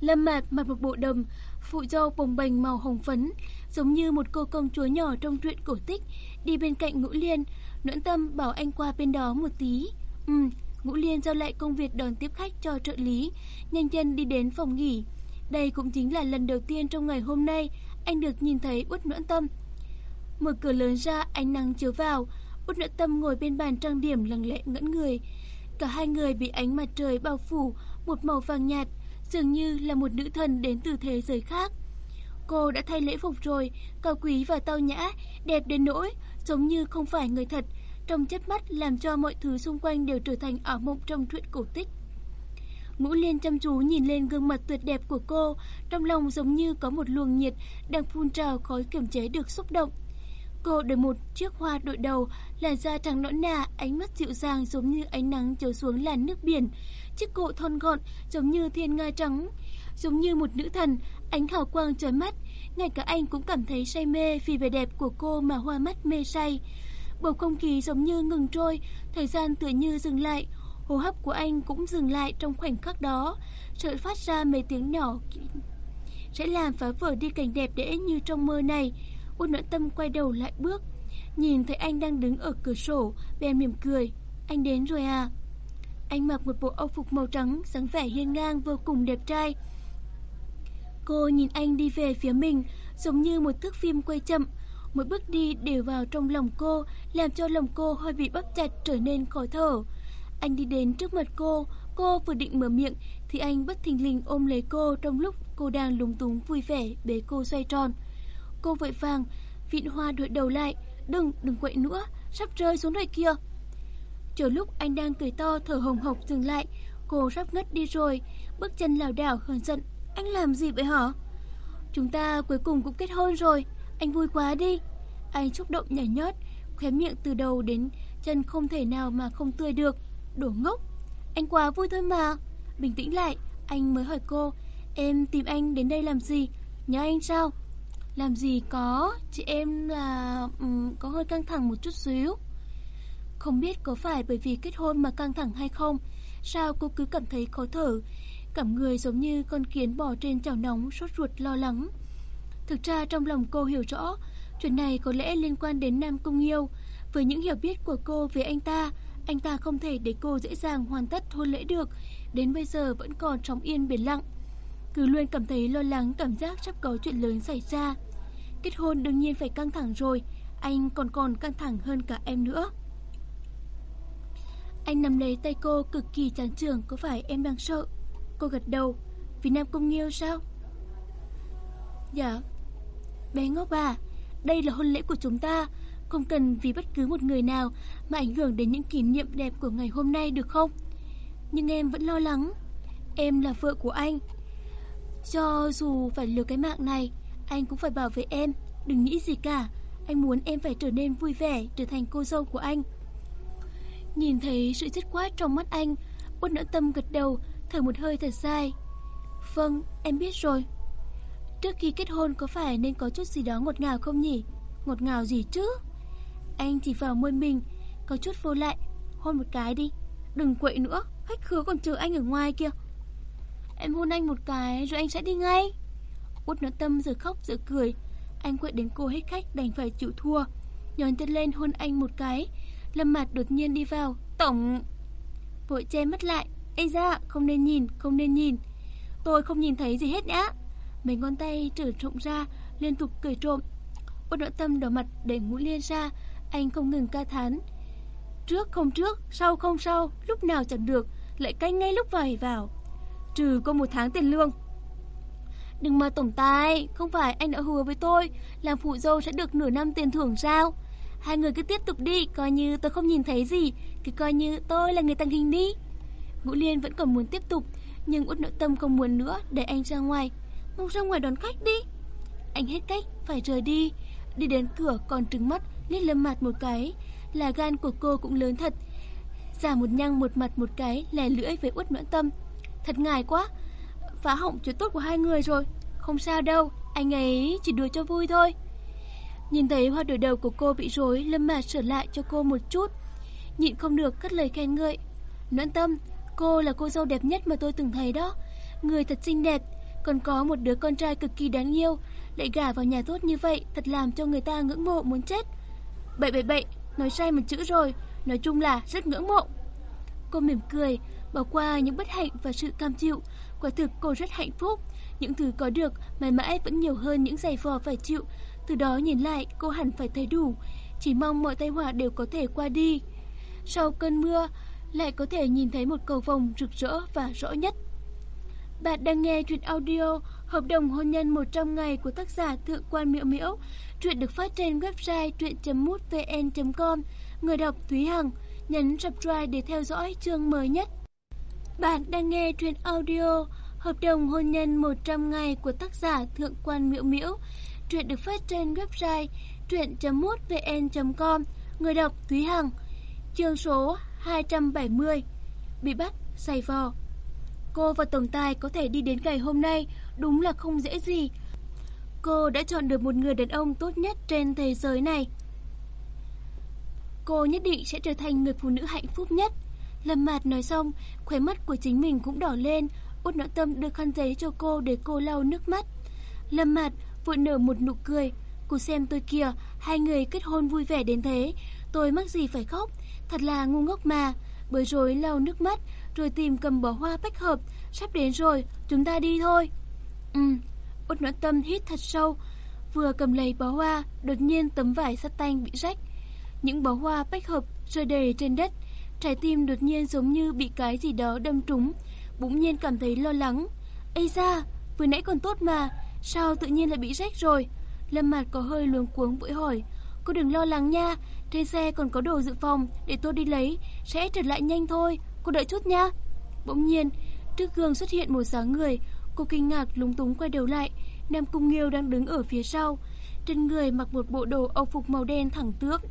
Lâm Mạt mặc một bộ đầm, phụ dâu bồng bềnh màu hồng phấn, giống như một cô công chúa nhỏ trong truyện cổ tích, đi bên cạnh Ngũ Liên, Nguyễn Tâm bảo anh qua bên đó một tí. Ừ, Ngũ Liên giao lại công việc đón tiếp khách cho trợ lý, nhanh chân đi đến phòng nghỉ. Đây cũng chính là lần đầu tiên trong ngày hôm nay, anh được nhìn thấy Út Noãn Tâm. Mở cửa lớn ra, ánh nắng chiếu vào. Út nợ tâm ngồi bên bàn trang điểm lặng lẽ ngẩn người. Cả hai người bị ánh mặt trời bao phủ, Một màu vàng nhạt, Dường như là một nữ thần đến từ thế giới khác. Cô đã thay lễ phục rồi, Cao quý và tao nhã, Đẹp đến nỗi Giống như không phải người thật. Trong chất mắt làm cho mọi thứ xung quanh đều trở thành ảo mộng trong truyện cổ tích. Ngũ Liên chăm chú nhìn lên gương mặt tuyệt đẹp của cô Trong lòng giống như có một luồng nhiệt Đang phun trào khói kiềm chế được xúc động Cô đội một chiếc hoa đội đầu, làn da trắng nõn nà, ánh mắt dịu dàng giống như ánh nắng chiếu xuống làn nước biển. Chiếc cổ thon gọn giống như thiên nga trắng, giống như một nữ thần, ánh hào quang chói mắt. Ngay cả anh cũng cảm thấy say mê vì vẻ đẹp của cô mà hoa mắt mê say. Bầu không khí giống như ngừng trôi, thời gian tựa như dừng lại. Hô hấp của anh cũng dừng lại trong khoảnh khắc đó, sợ phát ra mấy tiếng nhỏ sẽ làm phá vỡ đi cảnh đẹp đẽ như trong mơ này. Quân nội tâm quay đầu lại bước. Nhìn thấy anh đang đứng ở cửa sổ Bèn mỉm cười. Anh đến rồi à? Anh mặc một bộ âu phục màu trắng dáng vẻ hiên ngang vô cùng đẹp trai. Cô nhìn anh đi về phía mình Giống như một thước phim quay chậm. Mỗi bước đi đều vào trong lòng cô Làm cho lòng cô hơi bị bóp chặt trở nên khó thở. Anh đi đến trước mặt cô Cô vừa định mở miệng Thì anh bất thình lình ôm lấy cô Trong lúc cô đang lúng túng vui vẻ Bế cô xoay tròn. Cô vội vàng Vịn hoa đội đầu lại Đừng, đừng quậy nữa Sắp rơi xuống rồi kia. Chờ lúc anh đang cười to thở hồng hộc dừng lại Cô sắp ngất đi rồi Bước chân lảo đảo hờn giận Anh làm gì vậy hả? Chúng ta cuối cùng cũng kết hôn rồi Anh vui quá đi. Anh xúc động nhảy nhót Khóe miệng từ đầu đến chân không thể nào mà không tươi được. Đồ ngốc Anh quá vui thôi mà Bình tĩnh lại Anh mới hỏi cô Em tìm anh đến đây làm gì Nhớ anh sao làm gì có, chị em là um, có hơi căng thẳng một chút xíu. Không biết có phải bởi vì kết hôn mà căng thẳng hay không, sao cô cứ cảm thấy khó thở, cảm người giống như con kiến bò trên chảo nóng sốt ruột lo lắng. Thực ra trong lòng cô hiểu rõ, chuyện này có lẽ liên quan đến Nam Cung Yêu. Với những hiểu biết của cô về anh ta, anh ta không thể để cô dễ dàng hoàn tất hôn lễ được, đến bây giờ vẫn còn trong yên biển lặng. Cứ luôn cảm thấy lo lắng cảm giác sắp có chuyện lớn xảy ra. Kết hôn đương nhiên phải căng thẳng rồi. Anh còn còn căng thẳng hơn cả em nữa. Anh nắm lấy tay cô cực kỳ chán trường Có phải em đang sợ? Cô gật đầu. Vì Nam công Nghiêu sao? Dạ. Bé ngốc à Đây là hôn lễ của chúng ta. Không cần vì bất cứ một người nào Mà ảnh hưởng đến những kỷ niệm đẹp của ngày hôm nay được không? Nhưng em vẫn lo lắng. Em là vợ của anh. Cho dù phải lừa cái mạng này, anh cũng phải bảo vệ em. Đừng nghĩ gì cả. Anh muốn em phải trở nên vui vẻ, Trở thành cô dâu của anh. Nhìn thấy sự dứt khoát trong mắt anh Út nỡ tâm gật đầu, Thở một hơi thật dài. Vâng em biết rồi. Trước khi kết hôn có phải nên có chút gì đó ngọt ngào không nhỉ? Ngọt ngào gì chứ? Anh chỉ vào môi mình, Có chút vô lại. Hôn một cái đi, Đừng quậy nữa, Khách khứa còn chờ anh ở ngoài kia Em hôn anh một cái rồi anh sẽ đi ngay. Út nó tâm giờ khóc giờ cười, Anh quậy đến cô hết khách đành phải chịu thua. Nhón chân lên hôn anh một cái, Lâm mặt đột nhiên đi vào, Tổng. Vội che mắt lại, Ê ra không nên nhìn, không nên nhìn. Tôi không nhìn thấy gì hết nhá. Mấy ngón tay trở trộm ra, Liên tục cười trộm. Út nỗi tâm đỏ mặt để ngũ liên ra anh không ngừng ca thán. Trước không trước, sau không sau, lúc nào chẳng được, lại canh ngay lúc vầy vào. Trừ có một tháng tiền lương. Đừng mà tổng tài, không phải anh đã hứa với tôi, làm phụ dâu sẽ được nửa năm tiền thưởng sao? Hai người cứ tiếp tục đi, coi như tôi không nhìn thấy gì, cứ coi như tôi là người tăng hình đi. Ngũ Liên vẫn còn muốn tiếp tục, nhưng út nội tâm không muốn nữa, để anh ra ngoài. Mau ra ngoài đón khách đi. Anh hết cách, phải rời đi. Đi đến cửa còn trừng mắt, liếc lâm mặt một cái. Là gan của cô cũng lớn thật. Giả một nhăng một mặt một cái, lè lưỡi với út noãn tâm. Thật ngài quá, phá hỏng chuyện tốt của hai người rồi. Không sao đâu, anh ấy chỉ đùa cho vui thôi. Nhìn thấy hoa đổi đầu của cô bị rối, Lâm Mạt sửa lại cho cô một chút. Nhịn không được cất lời khen ngợi. Noãn tâm, cô là cô dâu đẹp nhất mà tôi từng thấy đó. Người thật xinh đẹp, còn có một đứa con trai cực kỳ đáng yêu. Lại gả vào nhà tốt như vậy, thật làm cho người ta ngưỡng mộ muốn chết. Bậy bậy bậy, nói sai một chữ rồi, nói chung là rất ngưỡng mộ. Cô mỉm cười, bỏ qua những bất hạnh và sự cam chịu. Quả thực cô rất hạnh phúc. Những thứ có được mãi mãi vẫn nhiều hơn những giày vò phải chịu. Từ đó nhìn lại cô hẳn phải thấy đủ Chỉ mong mọi tai họa đều có thể qua đi Sau cơn mưa Lại có thể nhìn thấy một cầu vồng rực rỡ và rõ nhất Bạn đang nghe truyện audio Hợp đồng hôn nhân 100 ngày của tác giả Thượng quan Miễu Miễu Truyện được phát trên website truyện.mútvn.com Người đọc Thúy Hằng Nhấn subscribe để theo dõi chương mới nhất. Bạn đang nghe truyện audio Hợp đồng hôn nhân 100 ngày của tác giả Thượng quan Miễu Miễu. Truyện được phát trên website truyện.mútvn.com Người đọc Thúy Hằng Chương số 270 Bị bắt, giày vò. Cô và Tổng Tài có thể đi đến ngày hôm nay Đúng là không dễ gì. Cô đã chọn được một người đàn ông tốt nhất trên thế giới này Cô nhất định sẽ trở thành người phụ nữ hạnh phúc nhất Lâm Mạt nói xong Khóe mắt của chính mình cũng đỏ lên Út nỗi tâm đưa khăn giấy cho cô để cô lau nước mắt Lâm Mạt vội nở một nụ cười. Cô xem tôi kìa, hai người kết hôn vui vẻ đến thế, tôi mắc gì phải khóc, thật là ngu ngốc mà. Bối rối lau nước mắt, rồi tìm cầm bó hoa bách hợp, sắp đến rồi, chúng ta đi thôi. Ừ, út noãn tâm hít thật sâu, vừa cầm lấy bó hoa, đột nhiên tấm vải sắt tanh bị rách. Những bó hoa bách hợp rơi đầy trên đất, trái tim đột nhiên giống như bị cái gì đó đâm trúng, bỗng nhiên cảm thấy lo lắng. Ây da, vừa nãy còn tốt mà, Sao tự nhiên lại bị rách rồi? Lâm Mạt có hơi luống cuống vội hỏi. Cô đừng lo lắng nha, trên xe còn có đồ dự phòng để tôi đi lấy, sẽ trở lại nhanh thôi, cô đợi chút nha. Bỗng nhiên, trước gương xuất hiện một dáng người, cô kinh ngạc lúng túng quay đầu lại, Nam Cung Nghiêu đang đứng ở phía sau, trên người mặc một bộ đồ âu phục màu đen thẳng tước.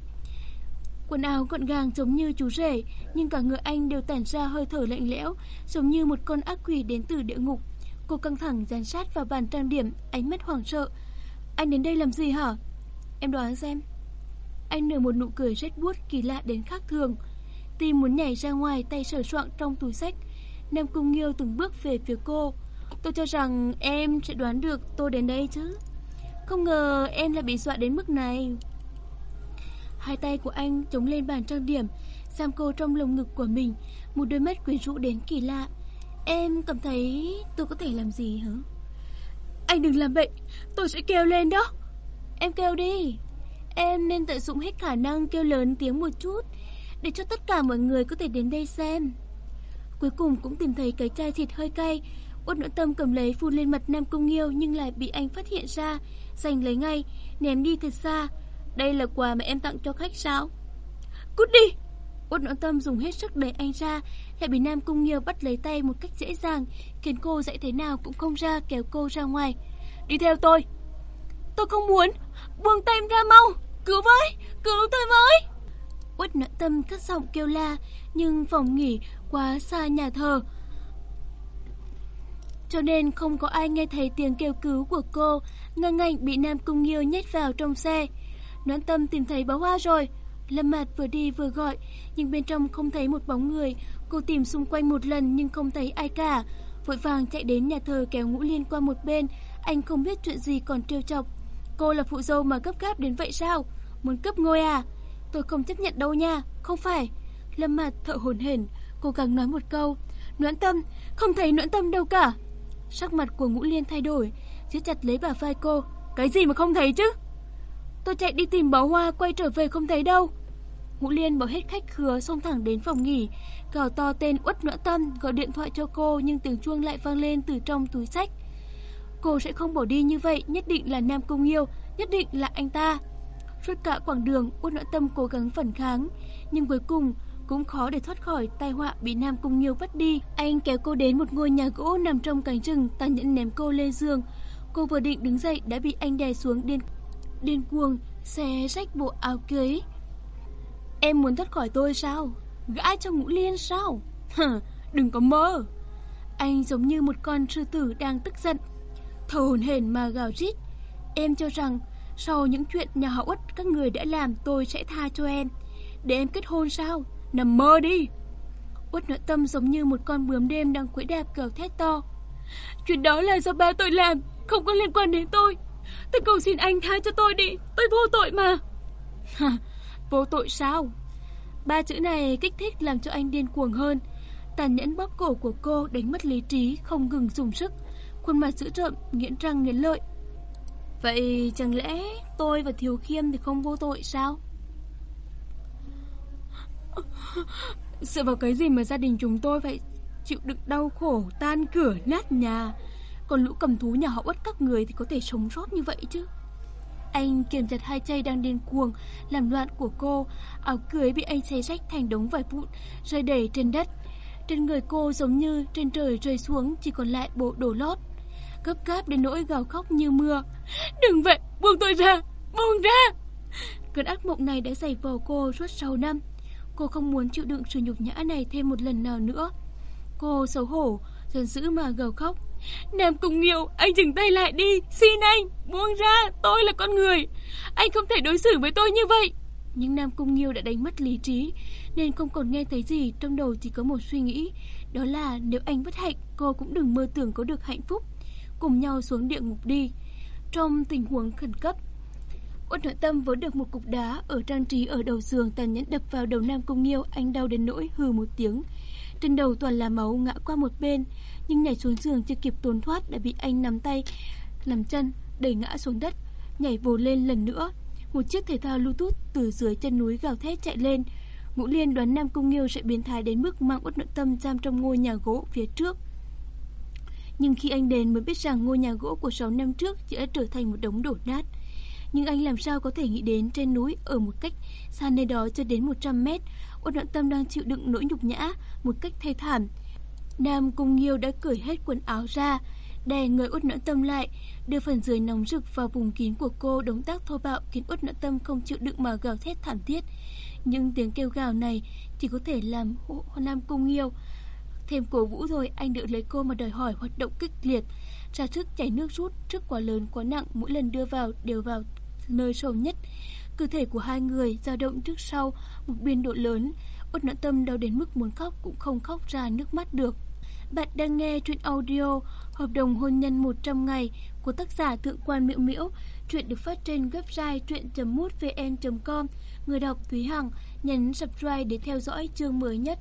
Quần áo gọn gàng giống như chú rể, nhưng cả người anh đều tản ra hơi thở lạnh lẽo, giống như một con ác quỷ đến từ địa ngục. Cô căng thẳng dán sát vào bàn trang điểm, ánh mắt hoảng sợ. Anh đến đây làm gì hả? Em đoán xem. Anh nở một nụ cười rét buốt kỳ lạ đến khác thường. Tim muốn nhảy ra ngoài tay sờ soạng trong túi sách. Nam Cung Nghiêu từng bước về phía cô. Tôi cho rằng em sẽ đoán được tôi đến đây chứ. Không ngờ em lại bị dọa đến mức này. Hai tay của anh chống lên bàn trang điểm, giam cô trong lồng ngực của mình, một đôi mắt quyến rũ đến kỳ lạ. Em cảm thấy tôi có thể làm gì hả? Anh đừng làm bệnh, tôi sẽ kêu lên đó. Em kêu đi. Em nên tận dụng hết khả năng kêu lớn tiếng một chút để cho tất cả mọi người có thể đến đây xem. Cuối cùng cũng tìm thấy cái chai thịt hơi cay. Út nỗi tâm cầm lấy phun lên mặt Nam Công Nghiêu nhưng lại bị anh phát hiện ra, giành lấy ngay, ném đi thật xa. Đây là quà mà em tặng cho khách sao? Cút đi! Út nỗi tâm dùng hết sức đẩy anh ra, lại bị Nam Cung Nghiêu bắt lấy tay một cách dễ dàng, khiến cô dạy thế nào cũng không ra kéo cô ra ngoài. Đi theo tôi. Tôi không muốn, buông tay em ra mau, cứu với, cứu tôi với. Út nỗi tâm cất giọng kêu la, nhưng phòng nghỉ quá xa nhà thờ. Cho nên không có ai nghe thấy tiếng kêu cứu của cô, ngang ngạnh bị Nam Cung Nghiêu nhét vào trong xe. Noãn tâm tìm thấy bó hoa rồi, Lâm Mạt vừa đi vừa gọi, nhưng bên trong không thấy một bóng người. Cô tìm xung quanh một lần nhưng không thấy ai cả. Vội vàng chạy đến nhà thờ kéo ngũ liên qua một bên. Anh không biết chuyện gì còn trêu chọc. Cô là phụ dâu mà gấp gáp đến vậy sao? Muốn cướp ngôi à? Tôi không chấp nhận đâu nha, không phải. Lâm Mạt thở hổn hển, cố gắng nói một câu. Noãn tâm, không thấy noãn tâm đâu cả. Sắc mặt của ngũ liên thay đổi, siết chặt lấy bà vai cô. Cái gì mà không thấy chứ? Tôi chạy đi tìm bó hoa quay trở về không thấy đâu. Ngũ Liên bỏ hết khách khứa xông thẳng đến phòng nghỉ, gào to tên Uất Nõ Tâm gọi điện thoại cho cô nhưng tiếng chuông lại vang lên từ trong túi sách. Cô sẽ không bỏ đi như vậy, nhất định là Nam Công Yêu, nhất định là anh ta. Suốt cả quãng đường, Uất Nõ Tâm cố gắng phản kháng, nhưng cuối cùng cũng khó để thoát khỏi tai họa bị Nam Cung Nghiêu bắt đi. Anh kéo cô đến một ngôi nhà gỗ nằm trong cánh rừng, tàn nhẫn ném cô lên giường. Cô vừa định đứng dậy đã bị anh đè xuống điên điên cuồng xé rách bộ áo cưới. Em muốn thoát khỏi tôi sao? gã cho ngũ liên sao? Hờ, đừng có mơ. Anh giống như một con sư tử đang tức giận. Thở hổn hển mà gào rít. Em cho rằng sau những chuyện nhà họ Út các người đã làm tôi sẽ tha cho em. Để em kết hôn sao? Nằm mơ đi. Út nội tâm giống như một con bướm đêm đang quẫy đạp cờ thét to. Chuyện đó là do ba tôi làm, không có liên quan đến tôi. Tôi cầu xin anh tha cho tôi đi, tôi vô tội mà. vô tội sao? Ba chữ này kích thích làm cho anh điên cuồng hơn. Tàn nhẫn bóp cổ của cô đánh mất lý trí, không ngừng dùng sức. Khuôn mặt dữ trợn, nghiến răng nghiến lợi. Vậy chẳng lẽ tôi và Thiếu Khiêm thì không vô tội sao? <laughs> Dựa vào cái gì mà gia đình chúng tôi phải chịu đựng đau khổ, tan cửa, nát nhà. Còn lũ cầm thú nhà họ uất các người thì có thể sống sót như vậy chứ. Anh kiềm chặt hai tay đang điên cuồng, làm loạn của cô. Áo cưới bị anh xé rách thành đống vải vụn, rơi đầy trên đất. Trên người cô giống như trên trời rơi xuống chỉ còn lại bộ đồ lót. Gấp gáp đến nỗi gào khóc như mưa. Đừng vậy, buông tôi ra, buông ra. Cơn ác mộng này đã dày vào cô suốt 6 năm. Cô không muốn chịu đựng sự nhục nhã này thêm một lần nào nữa. Cô xấu hổ, giận dữ mà gào khóc. Nam Cung Nghiêu, anh dừng tay lại đi, xin anh, buông ra, tôi là con người. Anh không thể đối xử với tôi như vậy. Nhưng Nam Cung Nghiêu đã đánh mất lý trí, nên không còn nghe thấy gì, trong đầu chỉ có một suy nghĩ. Đó là nếu anh bất hạnh, cô cũng đừng mơ tưởng có được hạnh phúc. Cùng nhau xuống địa ngục đi. Trong tình huống khẩn cấp, Uất nội tâm vốn được một cục đá ở trang trí ở đầu giường tàn nhẫn đập vào đầu Nam Cung Nghiêu, anh đau đến nỗi hừ một tiếng. Trên đầu toàn là máu ngã qua một bên, nhưng nhảy xuống giường chưa kịp trốn thoát đã bị anh nắm tay, nằm chân, đẩy ngã xuống đất, nhảy vồ lên lần nữa. Một chiếc thể thao Bluetooth từ dưới chân núi gào thét chạy lên. Ngũ Liên đoán Nam Cung Nghiêu sẽ biến thái đến mức mang uất nội tâm giam trong ngôi nhà gỗ phía trước. Nhưng khi anh đến mới biết rằng ngôi nhà gỗ của 6 năm trước chỉ đã trở thành một đống đổ nát. Nhưng anh làm sao có thể nghĩ đến trên núi ở một cách xa nơi đó chưa đến 100 mét, Uất đoạn Tâm đang chịu đựng nỗi nhục nhã một cách thê thảm. Nam Cung Nghiêu đã cởi hết quần áo ra, đè người Uất Noãn Tâm lại, đưa phần dưới nóng rực vào vùng kín của cô, động tác thô bạo khiến Uất Noãn Tâm không chịu đựng mà gào thét thảm thiết. Nhưng tiếng kêu gào này chỉ có thể làm Nam Cung Nghiêu thêm cổ vũ rồi, anh đỡ lấy cô mà đòi hỏi hoạt động kịch liệt. Ra sức chảy nước rút, trước quá lớn quá nặng, mỗi lần đưa vào đều vào nơi sâu nhất. Cơ thể của hai người dao động trước sau một biên độ lớn. Út nỗi tâm đau đến mức muốn khóc cũng không khóc ra nước mắt được. Bạn đang nghe truyện audio Hợp đồng hôn nhân 100 ngày của tác giả Thượng quan Miễu Miễu. Truyện được phát trên website truyện.mútvn.com. Người đọc Thúy Hằng nhấn subscribe để theo dõi chương mới nhất.